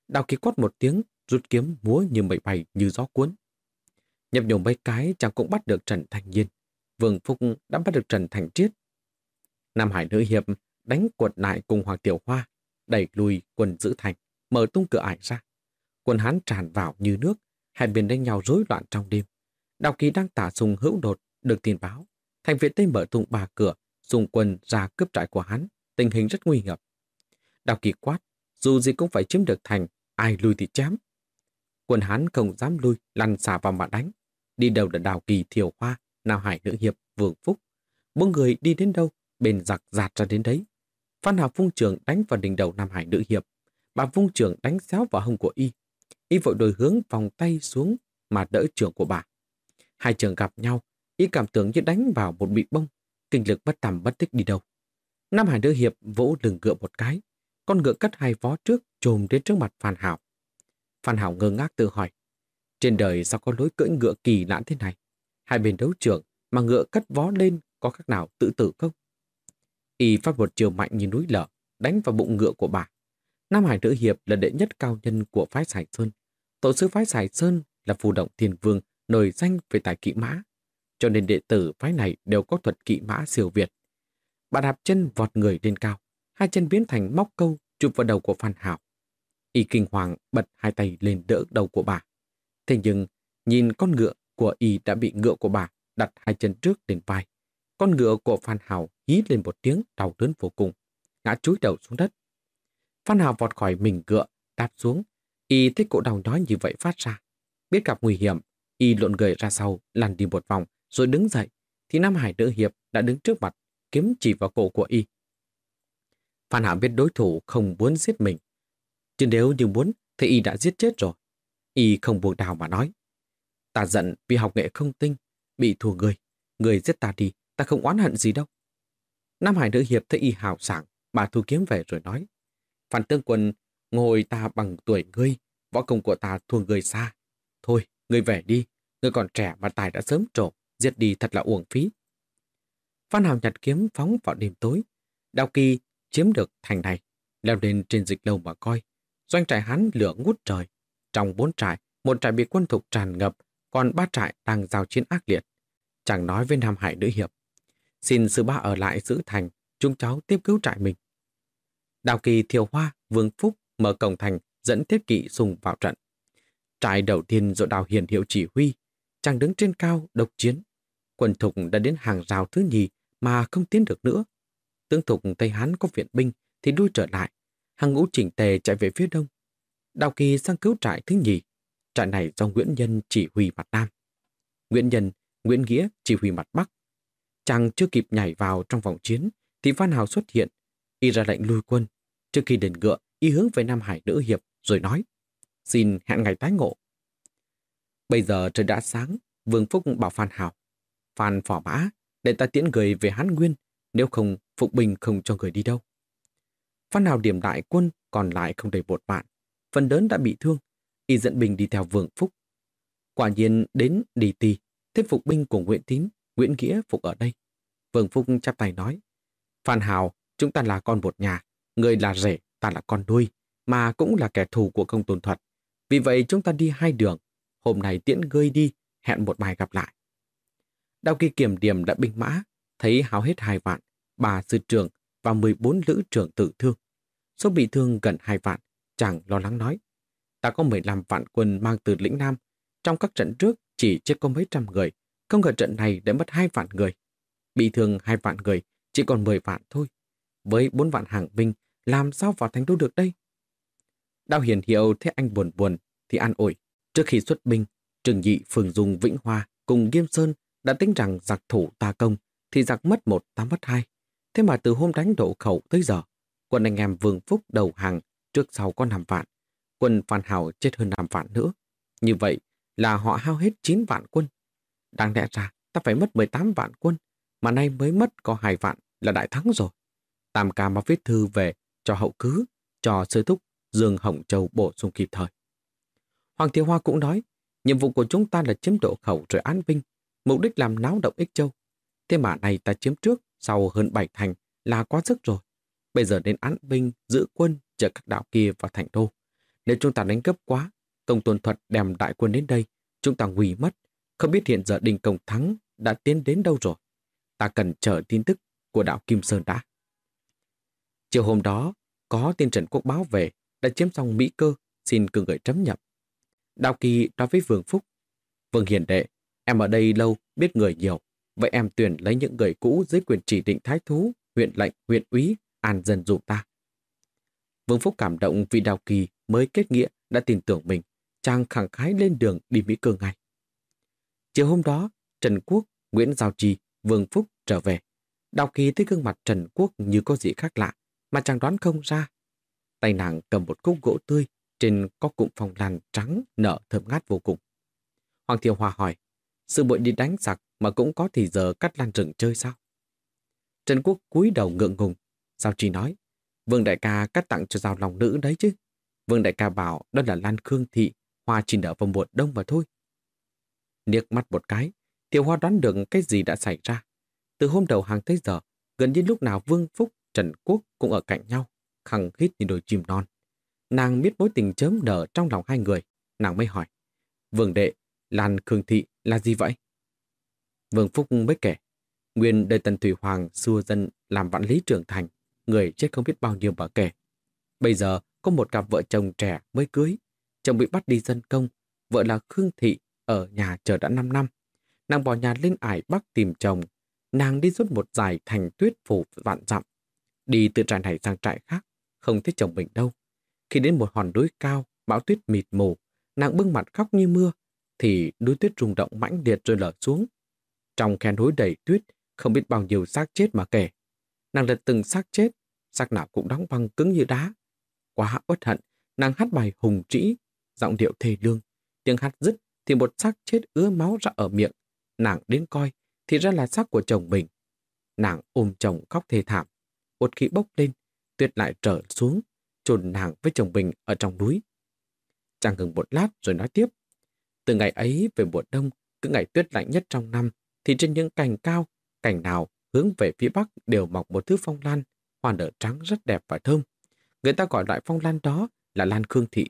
Đào kỳ quát một tiếng, rút kiếm múa như mây bay như gió cuốn. Nhập nhổ mấy cái chàng cũng bắt được Trần Thành Nhiên. Vương Phúc đã bắt được Trần Thành Triết. Nam Hải Nữ Hiệp đánh quật lại cùng Hoàng Tiểu Hoa, đẩy lùi quân giữ thành, mở tung cửa ải ra. Quân Hán tràn vào như nước, hai bên đánh nhau rối loạn trong đêm. Đào Kỳ đang tả sùng hữu đột, được tin báo, Thành viện Tây mở tung ba cửa, dùng quân ra cướp trại của hắn, tình hình rất nguy hiểm. Đào kỳ quát, dù gì cũng phải chiếm được thành, ai lui thì chém. Quân hắn không dám lui, lăn xả vào mà đánh. Đi đầu là đào kỳ thiều hoa, nào hải nữ hiệp, vương phúc. Bốn người đi đến đâu, bên giặc giạt ra đến đấy. Phan Hào vung trường đánh vào đỉnh đầu Nam Hải nữ hiệp. Bà vung trường đánh xéo vào hông của y. Y vội đổi hướng vòng tay xuống mà đỡ trường của bà. Hai trường gặp nhau, y cảm tưởng như đánh vào một bị bông, kinh lực bất tầm bất tích đi đâu. Nam Hải Nữ Hiệp vỗ lưng ngựa một cái, con ngựa cất hai vó trước trồm đến trước mặt Phan Hảo. Phan Hảo ngơ ngác tự hỏi, trên đời sao có lối cưỡi ngựa kỳ lãn thế này? Hai bên đấu trường mà ngựa cất vó lên có khác nào tự tử không? Y phát một chiều mạnh như núi lở, đánh vào bụng ngựa của bà. Nam Hải Nữ Hiệp là đệ nhất cao nhân của phái Sài Sơn. Tổ sư phái Sài Sơn là phù động thiền vương nổi danh về tài kỵ mã cho nên đệ tử phái này đều có thuật kỵ mã siêu việt. Bà đạp chân vọt người lên cao, hai chân biến thành móc câu chụp vào đầu của Phan Hảo. Y kinh hoàng bật hai tay lên đỡ đầu của bà. Thế nhưng, nhìn con ngựa của Y đã bị ngựa của bà đặt hai chân trước lên vai. con ngựa của Phan Hào hí lên một tiếng đau đớn vô cùng, ngã chúi đầu xuống đất. Phan Hào vọt khỏi mình ngựa, đạp xuống, y thấy cổ đau nói như vậy phát ra. Biết gặp nguy hiểm, y lộn người ra sau, lăn đi một vòng, rồi đứng dậy, thì Nam Hải nữ hiệp đã đứng trước mặt, kiếm chỉ vào cổ của y. Phan Hảo biết đối thủ không muốn giết mình. Chứ nếu như muốn thì y đã giết chết rồi. Y không buồn đào mà nói. Ta giận vì học nghệ không tinh, bị thua người. Người giết ta đi, ta không oán hận gì đâu. Nam Hải nữ hiệp thấy y hào sảng, bà thu kiếm về rồi nói. Phan tương quân, ngồi ta bằng tuổi ngươi, võ công của ta thua người xa. Thôi, ngươi về đi, ngươi còn trẻ mà tài đã sớm trổ, giết đi thật là uổng phí. Phan Hào nhặt kiếm phóng vào đêm tối. Đào Kỳ chiếm được thành này, leo lên trên dịch lâu mà coi. Doanh trại hắn lửa ngút trời. Trong bốn trại, một trại bị quân thục tràn ngập, còn ba trại đang giao chiến ác liệt. Chẳng nói với Nam Hải nữ hiệp. Xin sư ba ở lại giữ thành, chúng cháu tiếp cứu trại mình. Đào Kỳ Thiều Hoa, Vương Phúc mở cổng thành dẫn thiết kỵ Sùng vào trận. Trại đầu tiên do Đào Hiền hiệu chỉ huy, chàng đứng trên cao độc chiến. Quân thục đã đến hàng rào thứ nhì mà không tiến được nữa. tướng thục Tây Hán có viện binh thì đuôi trở lại. Hàng ngũ chỉnh tề chạy về phía đông. Đào Kỳ sang cứu trại thứ nhì. Trại này do Nguyễn Nhân chỉ huy mặt Nam. Nguyễn Nhân, Nguyễn Nghĩa chỉ huy mặt Bắc. Chàng chưa kịp nhảy vào trong vòng chiến thì Phan Hào xuất hiện. Y ra lệnh lui quân. Trước khi đền ngựa, y hướng về Nam Hải nữ hiệp rồi nói xin hẹn ngày tái ngộ. Bây giờ trời đã sáng, Vương Phúc bảo Phan Hào. Phan phỏ mã, để ta tiễn người về Hán Nguyên, nếu không, Phục Bình không cho người đi đâu. Phan Hào điểm đại quân, còn lại không đầy một vạn. Phần lớn đã bị thương, y dẫn bình đi theo Vương Phúc. Quả nhiên đến đi tì, thuyết Phục binh của Nguyễn Tín, Nguyễn Nghĩa phục ở đây. Vương Phúc chắp tay nói, Phan Hào, chúng ta là con một nhà, người là rể, ta là con nuôi, mà cũng là kẻ thù của công tôn thuật. Vì vậy chúng ta đi hai đường, hôm nay tiễn ngươi đi, hẹn một bài gặp lại. Đao kỳ kiểm điểm đã binh mã, thấy háo hết hai vạn, bà sư trưởng và 14 lữ trưởng tử thương. Số bị thương gần hai vạn, chàng lo lắng nói. Ta có 15 vạn quân mang từ lĩnh Nam, trong các trận trước chỉ chết có mấy trăm người, không ngờ trận này đã mất hai vạn người. Bị thương hai vạn người, chỉ còn 10 vạn thôi. Với bốn vạn hàng binh, làm sao vào thành đô được đây? Đao hiền hiệu thấy anh buồn buồn thì an ủi. Trước khi xuất binh, Trừng Nhị, Phường Dung, Vĩnh Hoa cùng Nghiêm Sơn đã tính rằng giặc thủ ta công thì giặc mất một ta mất hai. Thế mà từ hôm đánh độ khẩu tới giờ, quân anh em Vương Phúc đầu hàng trước sau có 5 vạn. Quân Phan Hào chết hơn 5 vạn nữa. Như vậy là họ hao hết 9 vạn quân. Đáng lẽ ra ta phải mất 18 vạn quân, mà nay mới mất có 2 vạn là đại thắng rồi. Tam ca mà viết thư về cho hậu cứ, cho sơ thúc Dương Hồng Châu bổ sung kịp thời. Hoàng thiếu Hoa cũng nói, nhiệm vụ của chúng ta là chiếm độ khẩu rồi an vinh, mục đích làm náo động ích châu. Thế mà này ta chiếm trước, sau hơn bảy thành là quá sức rồi. Bây giờ đến án binh, giữ quân, chờ các đạo kia vào thành đô. Nếu chúng ta đánh cấp quá, công tôn thuật đem đại quân đến đây, chúng ta hủy mất. Không biết hiện giờ đình công thắng đã tiến đến đâu rồi. Ta cần chờ tin tức của đạo Kim Sơn đã. Chiều hôm đó, có tin Trần Quốc báo về đã chiếm xong Mỹ cơ, xin cử người chấm nhập. Đào Kỳ nói với Vương Phúc, Vương Hiền Đệ, em ở đây lâu, biết người nhiều, vậy em tuyển lấy những người cũ dưới quyền chỉ định thái thú, huyện lệnh, huyện úy, an dân dụ ta. Vương Phúc cảm động vì Đào Kỳ mới kết nghĩa đã tin tưởng mình, chàng khẳng khái lên đường đi Mỹ cơ ngay. Chiều hôm đó, Trần Quốc, Nguyễn Giao Trì, Vương Phúc trở về. Đào Kỳ thấy gương mặt Trần Quốc như có gì khác lạ, mà chàng đoán không ra Tay nàng cầm một cốc gỗ tươi, trên có cụm phòng lan trắng nở thơm ngát vô cùng. Hoàng Thiều Hòa hỏi, sự bội đi đánh giặc mà cũng có thì giờ cắt lan rừng chơi sao? Trần Quốc cúi đầu ngượng ngùng. Sao chỉ nói, Vương Đại ca cắt tặng cho giao lòng nữ đấy chứ. Vương Đại ca bảo đó là Lan Khương Thị, hoa chỉ nở vào mùa đông mà thôi. Niếc mắt một cái, Tiểu Hoa đoán được cái gì đã xảy ra. Từ hôm đầu hàng tới giờ, gần như lúc nào Vương Phúc, Trần Quốc cũng ở cạnh nhau khăng khít như đôi chim non. Nàng biết mối tình chớm nở trong lòng hai người, nàng mới hỏi. Vương đệ, Lan Khương Thị là gì vậy? Vương Phúc mới kể. Nguyên đời Tần Thủy Hoàng xua dân làm vạn lý trưởng thành, người chết không biết bao nhiêu bà kể. Bây giờ có một cặp vợ chồng trẻ mới cưới, chồng bị bắt đi dân công, vợ là Khương Thị ở nhà chờ đã 5 năm. Nàng bỏ nhà lên ải Bắc tìm chồng, nàng đi suốt một dài thành tuyết phủ vạn dặm. Đi từ trại này sang trại khác, không thấy chồng mình đâu. Khi đến một hòn núi cao, bão tuyết mịt mù, nàng bưng mặt khóc như mưa, thì núi tuyết rung động mãnh liệt rồi lở xuống. Trong khe núi đầy tuyết, không biết bao nhiêu xác chết mà kể. Nàng lật từng xác chết, xác nào cũng đóng băng cứng như đá. Quá uất hận, nàng hát bài hùng trĩ, giọng điệu thề lương. Tiếng hát dứt thì một xác chết ứa máu ra ở miệng. Nàng đến coi, thì ra là xác của chồng mình. Nàng ôm chồng khóc thê thảm. Một khí bốc lên, tuyết lại trở xuống, chôn nàng với chồng mình ở trong núi. Chàng ngừng một lát rồi nói tiếp. Từ ngày ấy về mùa đông, cứ ngày tuyết lạnh nhất trong năm, thì trên những cành cao, cành nào hướng về phía bắc đều mọc một thứ phong lan, hoa nở trắng rất đẹp và thơm. Người ta gọi loại phong lan đó là lan khương thị.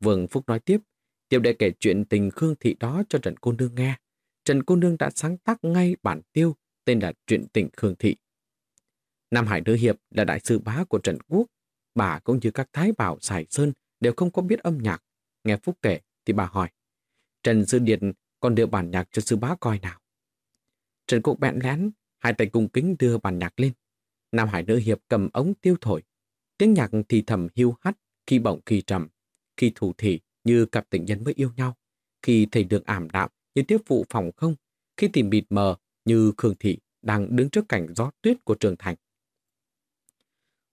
Vương Phúc nói tiếp, tiêu đệ kể chuyện tình khương thị đó cho Trần Cô Nương nghe. Trần Cô Nương đã sáng tác ngay bản tiêu tên là Chuyện tình Khương Thị. Nam Hải Nữ Hiệp là đại sư bá của Trần Quốc. Bà cũng như các thái bảo Sài Sơn đều không có biết âm nhạc. Nghe Phúc kể thì bà hỏi, Trần Sư Điện còn đưa bản nhạc cho sư bá coi nào. Trần Quốc bẹn lén, hai tay cung kính đưa bàn nhạc lên. Nam Hải Nữ Hiệp cầm ống tiêu thổi. Tiếng nhạc thì thầm hiu hắt, khi bỗng khi trầm, khi thủ thị như cặp tình nhân mới yêu nhau, khi thầy đường ảm đạm như tiếp vụ phòng không, khi tìm mịt mờ như Khương Thị đang đứng trước cảnh gió tuyết của trường thành.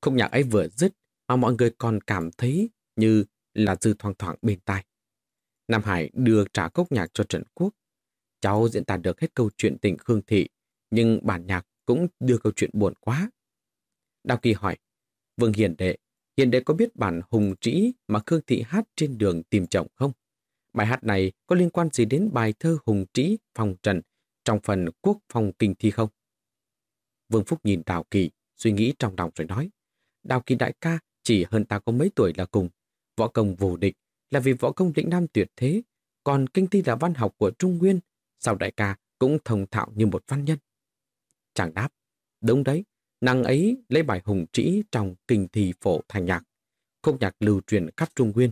Khúc nhạc ấy vừa dứt mà mọi người còn cảm thấy như là dư thoang thoảng bên tai. Nam Hải đưa trả cốc nhạc cho Trần Quốc. Cháu diễn tả được hết câu chuyện tình Khương Thị, nhưng bản nhạc cũng đưa câu chuyện buồn quá. Đào Kỳ hỏi, Vương Hiền Đệ, Hiền Đệ có biết bản hùng trĩ mà Khương Thị hát trên đường tìm chồng không? Bài hát này có liên quan gì đến bài thơ hùng trĩ phòng trần trong phần quốc phòng kinh thi không? Vương Phúc nhìn Đào Kỳ, suy nghĩ trong lòng rồi nói. Đào Kỳ đại ca chỉ hơn ta có mấy tuổi là cùng. Võ công vô địch là vì võ công lĩnh nam tuyệt thế, còn kinh thi là văn học của Trung Nguyên, sao đại ca cũng thông thạo như một văn nhân. Chàng đáp, đúng đấy, nàng ấy lấy bài hùng trĩ trong kinh thi phổ thành nhạc. Khúc nhạc lưu truyền khắp Trung Nguyên.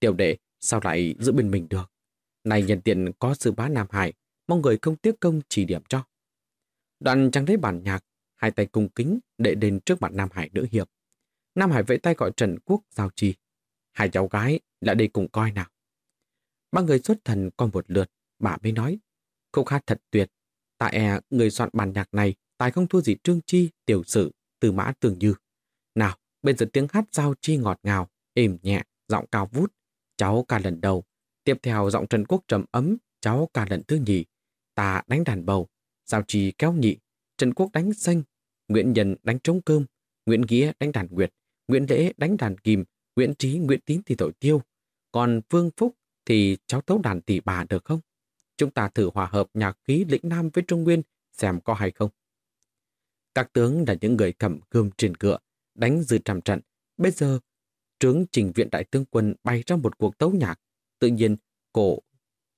Tiểu đệ sao lại giữ bên mình được? Này nhân tiện có sư bá Nam Hải, mong người không tiếc công chỉ điểm cho. Đoạn chàng lấy bản nhạc, hai tay cung kính đệ đến trước mặt Nam Hải nữ hiệp. Nam Hải vẫy tay gọi Trần Quốc giao trì, Hai cháu gái lại đây cùng coi nào. Ba người xuất thần coi một lượt, bà mới nói. Khúc hát thật tuyệt. Tại e người soạn bản nhạc này tài không thua gì Trương Chi, Tiểu Sử, Từ Mã Tường Như. Nào, bên giờ tiếng hát giao chi ngọt ngào, êm nhẹ, giọng cao vút. Cháu ca lần đầu. Tiếp theo giọng Trần Quốc trầm ấm, cháu ca lần thứ nhì. Ta đánh đàn bầu, Giao Trì kéo nhị, Trần Quốc đánh xanh, Nguyễn Nhân đánh trống cơm, Nguyễn Nghĩa đánh đàn nguyệt, Nguyễn Lễ đánh đàn kìm, Nguyễn Trí, Nguyễn Tín thì tội tiêu. Còn Vương Phúc thì cháu tấu đàn tỷ bà được không? Chúng ta thử hòa hợp nhạc khí lĩnh Nam với Trung Nguyên xem có hay không. Các tướng là những người cầm gươm trên cựa, đánh dư trăm trận. Bây giờ, trướng trình viện đại tướng quân bay ra một cuộc tấu nhạc. Tự nhiên, cổ,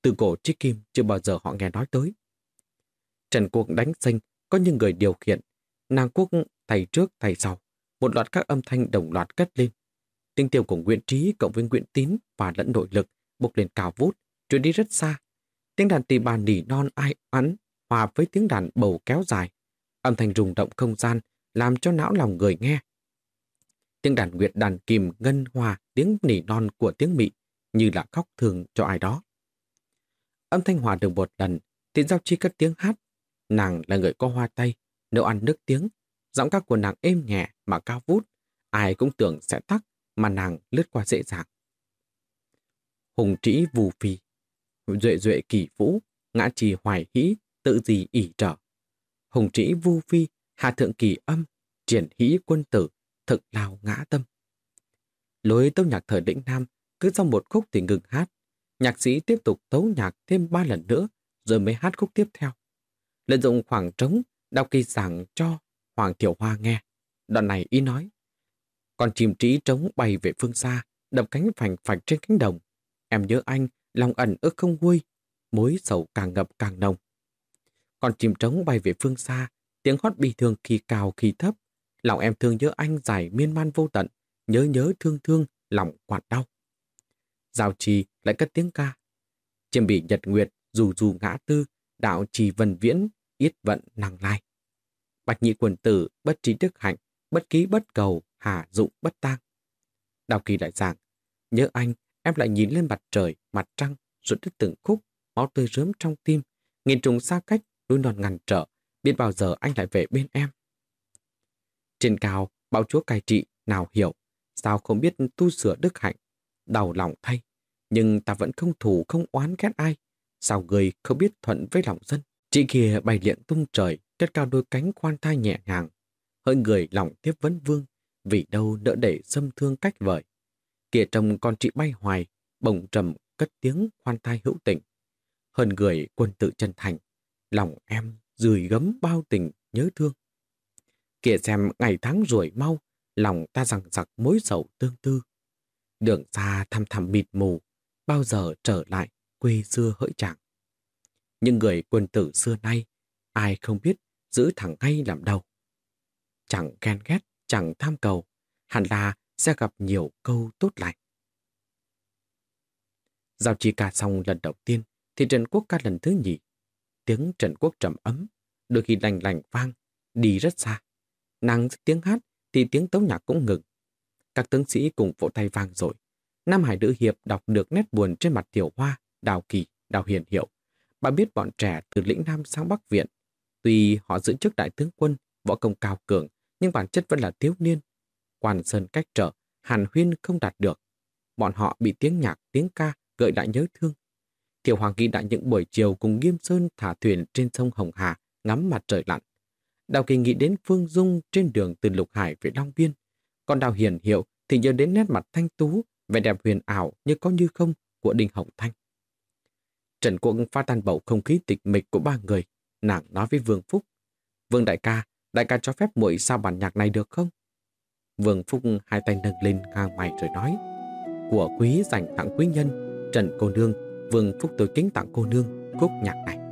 từ cổ chiếc kim chưa bao giờ họ nghe nói tới. Trần cuộc đánh xanh, có những người điều khiển. Nàng Quốc tay trước tay sau, một loạt các âm thanh đồng loạt cất lên. Tiếng tiêu của Nguyễn Trí cộng với Nguyễn Tín và lẫn nội lực bốc lên cao vút, truyền đi rất xa. Tiếng đàn tỳ bà nỉ non ai ắn hòa với tiếng đàn bầu kéo dài. Âm thanh rung động không gian làm cho não lòng người nghe. Tiếng đàn nguyệt đàn kìm ngân hòa tiếng nỉ non của tiếng mị như là khóc thường cho ai đó. Âm thanh hòa được một lần thì Giao Chi cất tiếng hát Nàng là người có hoa tay, nấu ăn nước tiếng, giọng ca của nàng êm nhẹ mà cao vút, ai cũng tưởng sẽ tắc mà nàng lướt qua dễ dàng. Hùng trĩ vù phi, duệ duệ kỳ vũ, ngã trì hoài hĩ, tự gì ỉ trở. Hùng trĩ vu phi, hạ thượng kỳ âm, triển hĩ quân tử, thực lao ngã tâm. Lối tấu nhạc thời lĩnh Nam, cứ sau một khúc thì ngừng hát. Nhạc sĩ tiếp tục tấu nhạc thêm ba lần nữa, rồi mới hát khúc tiếp theo lợi dụng khoảng trống, đọc kỳ giảng cho Hoàng Tiểu Hoa nghe. Đoạn này ý nói, còn chim trí trống bay về phương xa, đập cánh phành phạch trên cánh đồng. Em nhớ anh, lòng ẩn ức không nguôi, mối sầu càng ngập càng nồng. Còn chim trống bay về phương xa, tiếng hót bị thương khi cao khi thấp. Lòng em thương nhớ anh dài miên man vô tận, nhớ nhớ thương thương, lòng quạt đau. Giao trì lại cất tiếng ca. Chim bị nhật nguyệt, dù dù ngã tư, đạo trì vần viễn, yết vận nàng lai. Bạch nhị quần tử, bất trí đức hạnh, bất ký bất cầu, hà dụng bất tang. Đào kỳ lại giảng, nhớ anh, em lại nhìn lên mặt trời, mặt trăng, rụt đứt từng khúc, máu tươi rớm trong tim, nghìn trùng xa cách, núi non ngăn trở, biết bao giờ anh lại về bên em. Trên cao, bạo chúa cai trị, nào hiểu, sao không biết tu sửa đức hạnh, đau lòng thay. Nhưng ta vẫn không thù không oán ghét ai, sao người không biết thuận với lòng dân. Chị kia bày liện tung trời, cất cao đôi cánh khoan thai nhẹ nhàng. Hơi người lòng tiếp vấn vương, vì đâu đỡ để xâm thương cách vời. Kìa trông con chị bay hoài, bồng trầm cất tiếng khoan thai hữu tình. Hơn người quân tự chân thành, lòng em rười gấm bao tình nhớ thương. Kìa xem ngày tháng ruổi mau, lòng ta rằng giặc mối sầu tương tư. Đường xa thăm thẳm mịt mù, bao giờ trở lại quê xưa hỡi chàng. Nhưng người quân tử xưa nay, ai không biết giữ thẳng ngay làm đầu. Chẳng ghen ghét, chẳng tham cầu, hẳn là sẽ gặp nhiều câu tốt lành. Giao chi ca xong lần đầu tiên, thì Trần Quốc ca lần thứ nhì. Tiếng Trần Quốc trầm ấm, đôi khi lành lành vang, đi rất xa. Nàng tiếng hát thì tiếng tấu nhạc cũng ngừng. Các tướng sĩ cùng vỗ tay vang rồi. Nam Hải Nữ Hiệp đọc được nét buồn trên mặt Tiểu Hoa, Đào Kỳ, Đào Hiền Hiệu. Bà biết bọn trẻ từ lĩnh Nam sang Bắc Viện. Tuy họ giữ chức đại tướng quân, võ công cao cường, nhưng bản chất vẫn là thiếu niên. Quan sơn cách trở, Hàn Huyên không đạt được. Bọn họ bị tiếng nhạc, tiếng ca gợi lại nhớ thương. Tiểu Hoàng ghi đã những buổi chiều cùng Nghiêm Sơn thả thuyền trên sông Hồng Hà ngắm mặt trời lặn. Đào Kỳ nghĩ đến Phương Dung trên đường từ Lục Hải về Long Biên. Còn Đào Hiền Hiệu thì nhớ đến nét mặt thanh tú, vẻ đẹp huyền ảo như có như không của Đinh Hồng Thanh. Trần Quốc pha tan bầu không khí tịch mịch của ba người. Nàng nói với Vương Phúc. Vương đại ca, đại ca cho phép muội sao bản nhạc này được không? Vương Phúc hai tay nâng lên ngang mày rồi nói. Của quý dành tặng quý nhân, Trần cô nương, Vương Phúc tôi kính tặng cô nương khúc nhạc này.